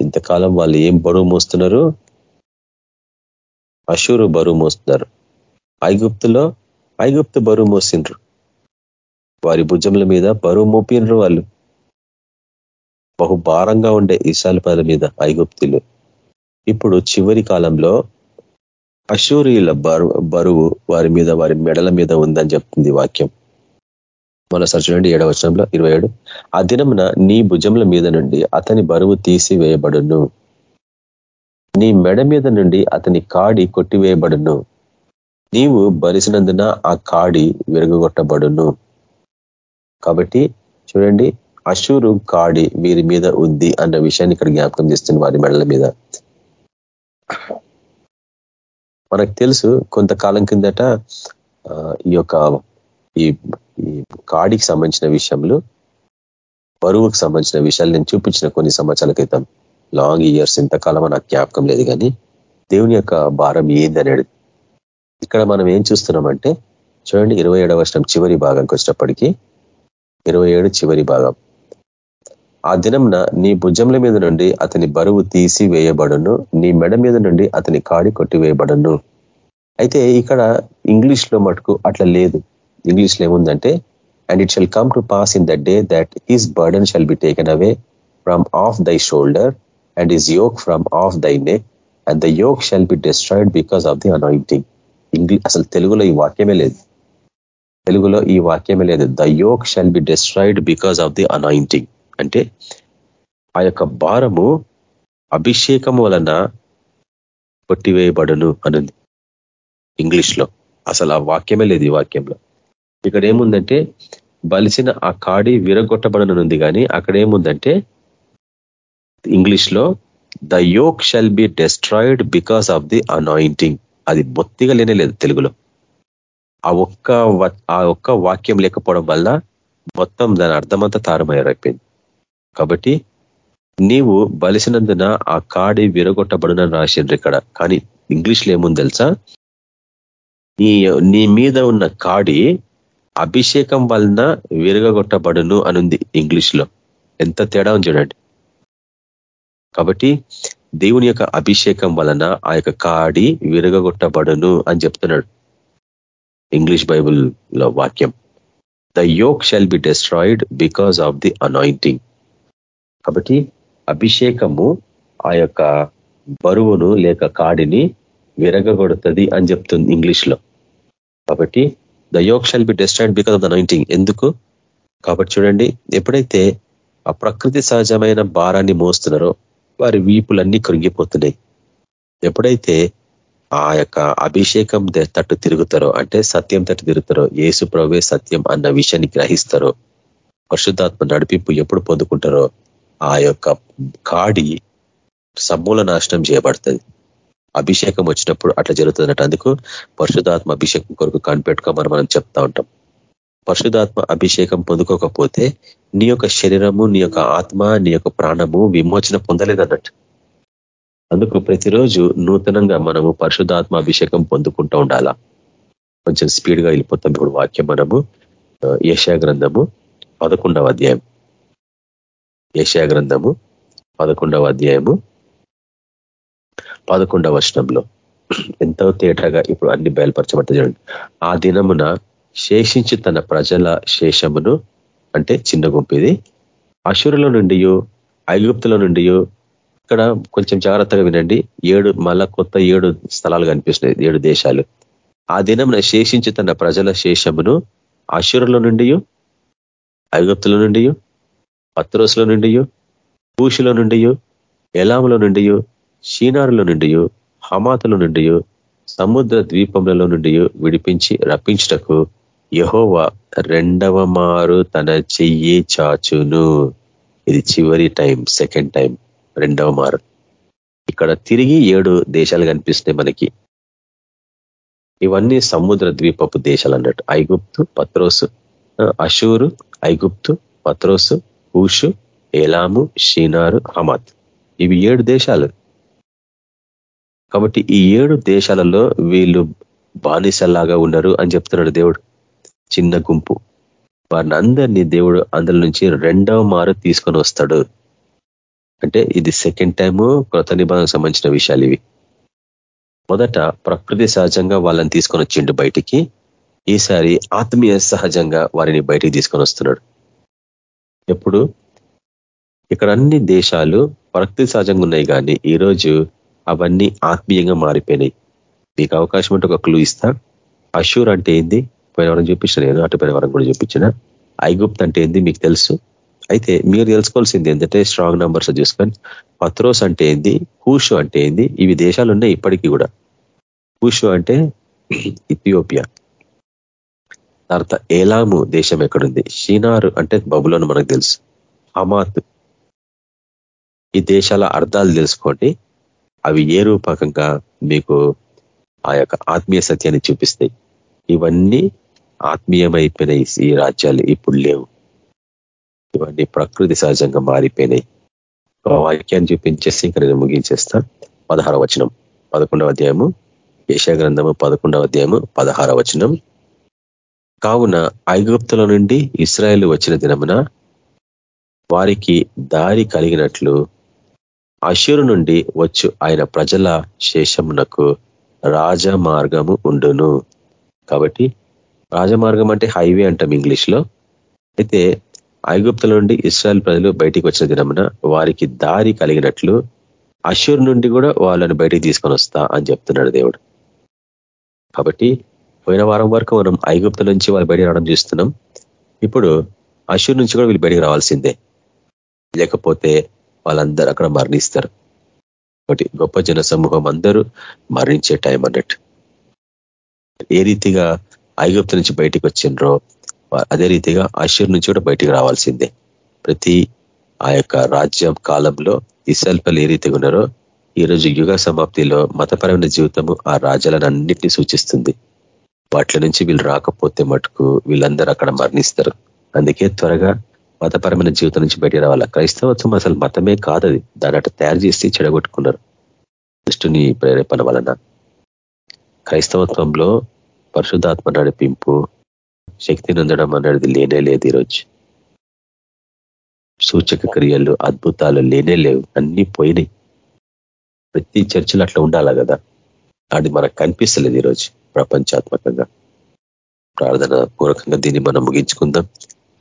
ఇంతకాలం వాళ్ళు ఏం బరువు మోస్తున్నారు? అశూరు బరువు మోస్తున్నారు. ఐగుప్తులో ఐగుప్తు బరువు మోసిండ్రు. వారి భుజముల మీద బరువు మోపినరు వాళ్ళు. బహు భారంగా ఉండే ఇసాల పద మీద ఐగుప్తిలు. ఇప్పుడు చివరి కాలంలో అశూరియుల బరువు వారి మీద వారి మెడల మీద ఉందని చెప్తుంది వాక్యం. మరోసారి చూడండి ఏడవ వచనంలో ఇరవై ఏడు. ఆ దినమున నీ భుజముల మీద నుండి అతని బరువు తీసి వేయబడును నీ మెడ మీద నుండి అతని కాడి కొట్టివేయబడును. నీవు బలిసినందున ఆ కాడి విరగొట్టబడును కాబట్టి చూడండి అశూరు కాడి వీరి మీద ఉంది అన్న విషయాన్ని ఇక్కడ జ్ఞాపకం చేస్తుంది వారి మెడల మీద. మనకు తెలుసు కొంతకాలం కిందట ఈ యొక్క ఈ కాడికి సంబంధించిన విషయంలో బరువుకు సంబంధించిన విషయాలు నేను చూపించిన కొన్ని సంవత్సరాల క్రితం. లాంగ్ ఇయర్స్ ఇంతకాలం నాకు జ్ఞాపకం లేదు కానీ దేవుని యొక్క భారం ఏంది అనేది. ఇక్కడ మనం ఏం చూస్తున్నామంటే చూడండి ఇరవై ఏడవ వర్షం చివరి భాగంకి వచ్చినప్పటికీ ఇరవై ఏడు చివరి భాగం. ఆ దినంన నీ భుజముల మీద నుండి అతని బరువు తీసి వేయబడును నీ మెడ మీద నుండి అతని కాడి కొట్టివేయబడును. అయితే ఇక్కడ ఇంగ్లీష్లో మటుకు అట్లా లేదు. ఇంగ్లీష్లో ఏముందంటే and it shall come to pass in the day that his burden shall be taken away from off thy shoulder and his yoke from off thy neck and the yoke shall be destroyed because of the anointing English అసలు తెలుగులో ఈ వాక్యమే లేదు. తెలుగులో ఈ వాక్యమే లేదు. The yoke shall be destroyed because of the anointing అంటే ఆ యొక్క భారము అభిషేకం వలన కొట్టివేయబడును అనుంది. ఇంగ్లీష్లో. అసలు ఆ వాక్యమే లేదు ఈ వాక్యంలో. ఇక్కడ ఏముందంటే బలిసిన ఆ కాడి విరగొట్టబడనుంది కానీ అక్కడ ఏముందంటే ఇంగ్లీష్లో the yoke shall be destroyed because of the anointing అది బొత్తిగా లేనే లేదు తెలుగులో. ఆ ఒక్క ఆ ఒక్క వాక్యం లేకపోవడం వల్ల మొత్తం దాని అర్థమంతా తారుమారైపోయింది. కాబట్టి నీవు బలిసినందున ఆ కాడి విరగొట్టబడునని రాసిండ్రు ఇక్కడ. కానీ ఇంగ్లీష్లో ఏముంది తెలుసా? నీ నీ మీద ఉన్న కాడి అభిషేకం వలన విరగొట్టబడును అనుంది ఇంగ్లీష్లో. ఎంత తేడా చూడండి. కాబట్టి దేవుని యొక్క అభిషేకం వలన ఆ యొక్క కాడి విరగొట్టబడును అని చెప్తున్నాడు. ఇంగ్లీష్ బైబుల్లో వాక్యం the yoke shall be destroyed because of the anointing కాబట్టి అభిషేకము ఆ యొక్క బరువును లేక కాడిని విరగగొడుతుంది అని చెప్తుంది ఇంగ్లీష్లో. కాబట్టి the yoke shall be destroyed because of the anointing ఎందుకు? కాబట్టి చూడండి ఎప్పుడైతే ఆ ప్రకృతి సహజమైన భారాన్ని మోస్తున్నారో వారి వీపులన్నీ కృంగిపోతున్నాయి. ఎప్పుడైతే ఆ యొక్క అభిషేకం తట్టు తిరుగుతారో అంటే సత్యం తట్టు తిరుగుతారో ఏసు ప్రవే సత్యం అన్న విషయాన్ని గ్రహిస్తారో పరిశుద్ధాత్మ నడిపింపు ఎప్పుడు పొందుకుంటారో ఆ యొక్క కాడి సమూల నాశనం చేయబడుతుంది. అభిషేకం వచ్చినప్పుడు అట్లా జరుగుతుంది అందుకు పరిశుధాత్మ అభిషేకం కొరకు కనిపెట్టుకోమని మనం చెప్తా ఉంటాం. పరిశుధాత్మ అభిషేకం పొందుకోకపోతే నీ యొక్క శరీరము నీ యొక్క ఆత్మ నీ యొక్క ప్రాణము విమోచన పొందలేదన్నట్టు. అందుకు ప్రతిరోజు నూతనంగా మనము పరిశుధాత్మ అభిషేకం పొందుకుంటూ ఉండాలా? కొంచెం స్పీడ్గా వెళ్ళిపోతాం ఇప్పుడు వాక్యం మనము. ఏషియా గ్రంథము పదకొండవ అధ్యాయం. ఏషియా గ్రంథము పదకొండవ అధ్యాయము పదకొండవ వర్షంలో ఎంతో తేటగా ఇప్పుడు అన్ని బయలుపరచబడుతుంది చూడండి. ఆ దినమున శేషించి తన ప్రజల శేషమును అంటే చిన్న గుంపిది అశురుల నుండి ఐగుప్తుల నుండి ఇక్కడ కొంచెం జాగ్రత్తగా వినండి. ఏడు మళ్ళా కొత్త ఏడు స్థలాలు కనిపిస్తున్నాయి. ఏడు దేశాలు. ఆ దినం శేషించి తన ప్రజల శేషమును అశురుల నుండి ఐగుప్తుల నుండి పత్రోసుల నుండి పూషుల నుండి ఎలాముల నుండి షీనారుల నుండి హమాతుల నుండి సముద్ర ద్వీపములలో నుండి విడిపించి రప్పించటకు యహోవ రెండవ మారు తన చెయ్యి చాచును. ఇది చివరి టైం సెకండ్ టైం. రెండవ మారు. ఇక్కడ తిరిగి ఏడు దేశాలు కనిపిస్తున్నాయి మనకి ఇవన్నీ సముద్ర ద్వీపపు దేశాలు అన్నట్టు. ఐగుప్తు పత్రోసు అషూరు ఐగుప్తు పత్రోసు ఊషు ఏలాము షీనారు హమాత్. ఇవి ఏడు దేశాలు. కాబట్టి ఈ ఏడు దేశాలలో వీళ్ళు బానిసల్లాగా ఉన్నారు అని చెప్తున్నాడు దేవుడు. చిన్న గుంపు. వారిని అందరినీ దేవుడు అందులో నుంచి రెండవ మారు తీసుకొని వస్తాడు. అంటే ఇది సెకండ్ టైము కృత నిబంధనకు సంబంధించిన విషయాలు ఇవి. మొదట ప్రకృతి సహజంగా వాళ్ళని తీసుకొని వచ్చిండు బయటికి ఈసారి ఆత్మీయ సహజంగా వారిని బయటికి తీసుకొని వస్తున్నాడు. ఎప్పుడు? ఇక్కడ అన్ని దేశాలు ప్రకృతి సహజంగా ఉన్నాయి కానీ ఈరోజు అవన్నీ ఆత్మీయంగా మారిపోయినాయి. మీకు అవకాశం ఉంటే ఒక క్లూ ఇస్తా. అషూర్ అంటే ఏంది? పోయిన వరం చూపించిన నేను అటు పోయిన వారం కూడా చూపించిన. ఐగుప్త్ అంటే ఏంది? మీకు తెలుసు. అయితే మీరు తెలుసుకోవాల్సింది ఏంటంటే స్ట్రాంగ్ నంబర్స్ చూసుకొని పత్రోస్ అంటే ఏంది కూషు అంటే ఏంది ఇవి దేశాలు ఉన్నాయి ఇప్పటికీ కూడా. కూషు అంటే ఇథియోపియా తర్వాత ఏలాము దేశం ఎక్కడుంది? షీనారు అంటే బబులో మనకు తెలుసు. హమాత్ ఈ దేశాల అర్థాలు తెలుసుకోండి. అవి ఏ రూపకంగా మీకు ఆ యొక్క ఆత్మీయ సత్యాన్ని చూపిస్తాయి? ఇవన్నీ ఆత్మీయమైపోయినాయి ఈ రాజ్యాలు ఇప్పుడు లేవు. ఇవన్నీ ప్రకృతి సహజంగా మారిపోయినాయి. వాక్యాన్ని చూపించేసి ఇంకా నేను ముగించేస్తా. పదహార వచనం. పదకొండవ అధ్యాయము ఏషా గ్రంథము పదకొండవ అధ్యాయము పదహార వచనం. కావున ఐగుప్తుల నుండి ఇస్రాయేల్ వచ్చిన దినమున వారికి దారి కలిగినట్లు అశురు నుండి వచ్చు ఆయన ప్రజల శేషమునకు రాజమార్గము ఉండును. కాబట్టి రాజమార్గం అంటే హైవే అంటాం ఇంగ్లీష్లో. అయితే ఐగుప్తుల నుండి ఇస్రాయల్ ప్రజలు బయటికి వచ్చిన దినమున వారికి దారి కలిగినట్లు అశూర్ నుండి కూడా వాళ్ళని బయటికి తీసుకొని వస్తా అని చెప్తున్నాడు దేవుడు. కాబట్టి పోయిన వారం వరకు మనం ఐగుప్తు నుంచి వాళ్ళు బయటికి రావడం చూస్తున్నాం. ఇప్పుడు అశూర్ నుంచి కూడా వీళ్ళు బయటికి రావాల్సిందే. లేకపోతే వాళ్ళందరూ అక్కడ మరణిస్తారు. ఒకటి గొప్ప జన సమూహం అందరూ మరణించే టైం అన్నట్టు. ఏ రీతిగా ఐగుప్తు నుంచి బయటికి వచ్చిండ్రో అదే రీతిగా అషిర్ నుంచి కూడా బయటికి రావాల్సిందే. ప్రతి ఆ యొక్క రాజ్యం కాలంలో ఇసల్పలు ఏ రీతిగా ఉన్నారో ఈరోజు యుగ సమాప్తిలో మతపరమైన జీవితము ఆ రాజ్యాలను అన్నింటినీ సూచిస్తుంది. వాటి నుంచి వీళ్ళు రాకపోతే మటుకు వీళ్ళందరూ అక్కడ మరణిస్తారు. అందుకే త్వరగా మతపరమైన జీవితం నుంచి బయటికి రావాలి? క్రైస్తవత్వం అసలు మతమే కాదది. దాని అట్లా తయారు చేసి చెడగొట్టుకున్నారు. దృష్టిని ప్రేరేపణ వలన. క్రైస్తవత్వంలో పరిశుద్ధాత్మ నడిపింపు శక్తి నందడం అనేది లేనే లేదు ఈరోజు. సూచక క్రియలు అద్భుతాలు లేనే లేవు. అన్ని పోయినాయి. ప్రతి చర్చలు అట్లా ఉండాలా కదా? అది మనకు కనిపిస్తలేదు ఈరోజు ప్రపంచాత్మకంగా. ప్రార్థన పూర్వకంగా దీన్ని మనం ముగించుకుందాం.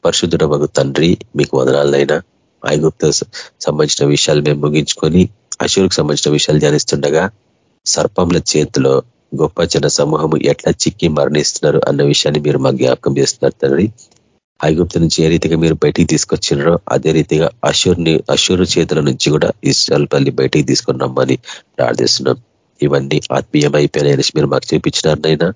పరిశుద్ధుడ మగు తండ్రి మీకు వదనాలైనా ఐగుప్త సంబంధించిన విషయాలు మేము ముగించుకొని అశూరుకు సంబంధించిన విషయాలు ధ్యానిస్తుండగా సర్పంల చేతిలో గొప్ప జన సమూహము ఎట్లా చిక్కి మరణిస్తున్నారు అన్న విషయాన్ని మీరు మా జ్ఞాపకం చేస్తున్నారు తండ్రి. ఐగుప్తు నుంచి ఏ రీతిగా మీరు బయటికి తీసుకొచ్చినారో అదే రీతిగా అశూర్ని అశూరు చేతుల నుంచి కూడా ఇస్రాల్పల్లి బయటికి తీసుకున్నామని రమ్మని ప్రార్థిస్తున్నాం. ఇవన్నీ ఆత్మీయమైపోయినాయని మీరు మాకు చూపించినారనైనా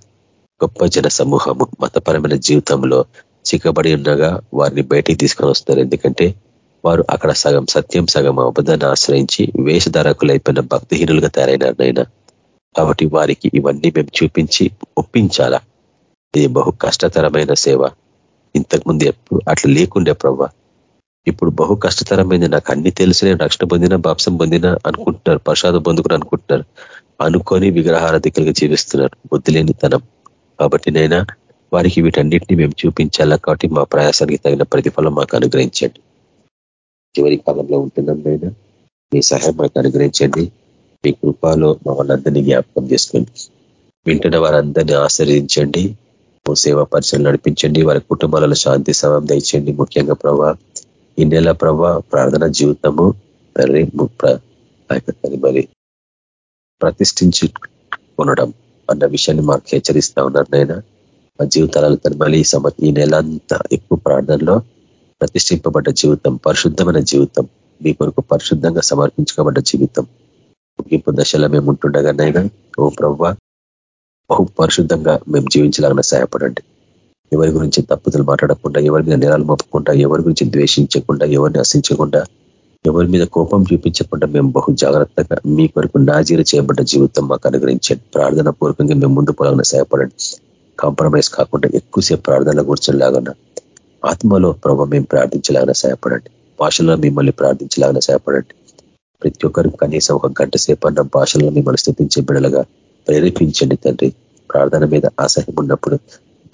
గొప్ప జన సమూహము మతపరమైన జీవితంలో చిక్కబడి ఉండగా వారిని బయటికి తీసుకొని వస్తున్నారు ఎందుకంటే వారు అక్కడ సగం సత్యం సగం అబద్ధాన్ని ఆశ్రయించి వేషధారకులైపోయిన భక్తిహీనులుగా తయారైనారనైనా కాబట్టి వారికి ఇవన్నీ మేము చూపించి ఒప్పించాలా? ఇది బహు కష్టతరమైన సేవ. ఇంతకుముందు ఎప్పుడు అట్లా లేకుండే ప్రవ్వ. ఇప్పుడు బహు కష్టతరమైంది. నాకు అన్ని తెలిసిన రక్షణ పొందిన బాప్సం పొందిన అనుకుంటున్నారు. ప్రసాదం పొందుకుని అనుకుంటున్నారు. అనుకొని విగ్రహారధికలుగా జీవిస్తున్నారు. బుద్ధి లేనితనం కాబట్టి నైనా వారికి వీటన్నిటిని మేము చూపించాలా? కాబట్టి మా ప్రయాసానికి తగిన ప్రతిఫలం మాకు అనుగ్రహించండి. చివరి కాలంలో ఉంటున్నాం నైనా. మీ సహాయం మాకు అనుగ్రహించండి. మీ కృపాలో మమ్మల్ని జ్ఞాపకం చేసుకోండి వింటున్న వారందరినీ ఆశ్రయించండి ఓ సేవా పరిచయం నడిపించండి. వారి కుటుంబాలలో శాంతి సమయం దయచండి ముఖ్యంగా ప్రభా ఈ నెల ప్రభా ప్రార్థన జీవితము తల్లి మరి ప్రతిష్ఠించి కొనడం అన్న విషయాన్ని మాకు హెచ్చరిస్తా ఉన్నారు నాయన. మా జీవితాలలో తన మళ్ళీ ఈ నెల అంతా ఎక్కువ ప్రార్థనలో ప్రతిష్ఠింపబడ్డ జీవితం పరిశుద్ధమైన జీవితం మీ కొరకు పరిశుద్ధంగా సమర్పించుకోబడ్డ జీవితం. ముగింపు దశలో మేము ఉంటుండగానైనా ఓ ప్రవ్వ బహు పరిశుద్ధంగా మేము జీవించాలన్న సహాయపడండి. ఎవరి గురించి తప్పుదలు మాట్లాడకుండా ఎవరి మీద నిరాలు మోపకుండా ఎవరి గురించి ద్వేషించకుండా ఎవరిని ఆశించకుండా ఎవరి మీద కోపం చూపించకుండా మేము బహు జాగ్రత్తగా మీ కొరకు నాజీరు చేయబడ్డ జీవితం మాకు అనుగ్రహించండి. ప్రార్థన పూర్వకంగా మేము ముందు పోలాగా సహాయపడండి. కాంప్రమైజ్ కాకుండా ఎక్కువసేపు ప్రార్థనలో కూర్చొనిలాగా ఆత్మలో ప్రభావ మేము ప్రార్థించలాగా సహాయపడండి. భాషలో మిమ్మల్ని ప్రార్థించలాగా సహాయపడండి. ప్రతి ఒక్కరికి కనీసం ఒక గంట సేపు అన్న భాషలో మిమ్మల్ని స్థితించే బిడలుగా ప్రేరేపించండి తండ్రి. ప్రార్థన మీద అసహ్యం ఉన్నప్పుడు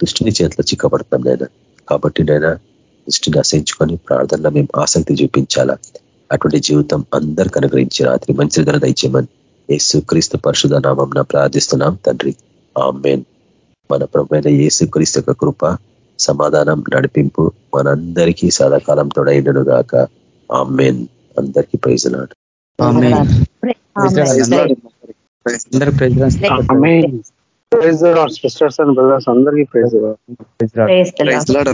దృష్టిని చేతిలో చిక్కబడతాం నేను కాబట్టి నేను దృష్టిని అసహించుకొని ప్రార్థనలో మేము ఆసక్తి చూపించాలా? అటువంటి జీవితం అందరికి అనుగ్రహించి రాత్రి మంచి ధర దయచేయమని యేసు క్రీస్తు పరిశుధ నామం ప్రార్థిస్తున్నాం తండ్రి. ఆమెన్. మన ప్రభుత్వ యేసు క్రీస్తు యొక్క కృప సమాధానం నడిపింపు మనందరికీ సదాకాలం తోడైండను గాక. ఆమెన్. అందరికీ ప్రైజులాడు అందరూ ప్రైజ్ సిస్టర్స్ అండ్ బ్రదర్స్ అందరికీ ప్రైజ్ ప్రైజ్ బ్రదర్.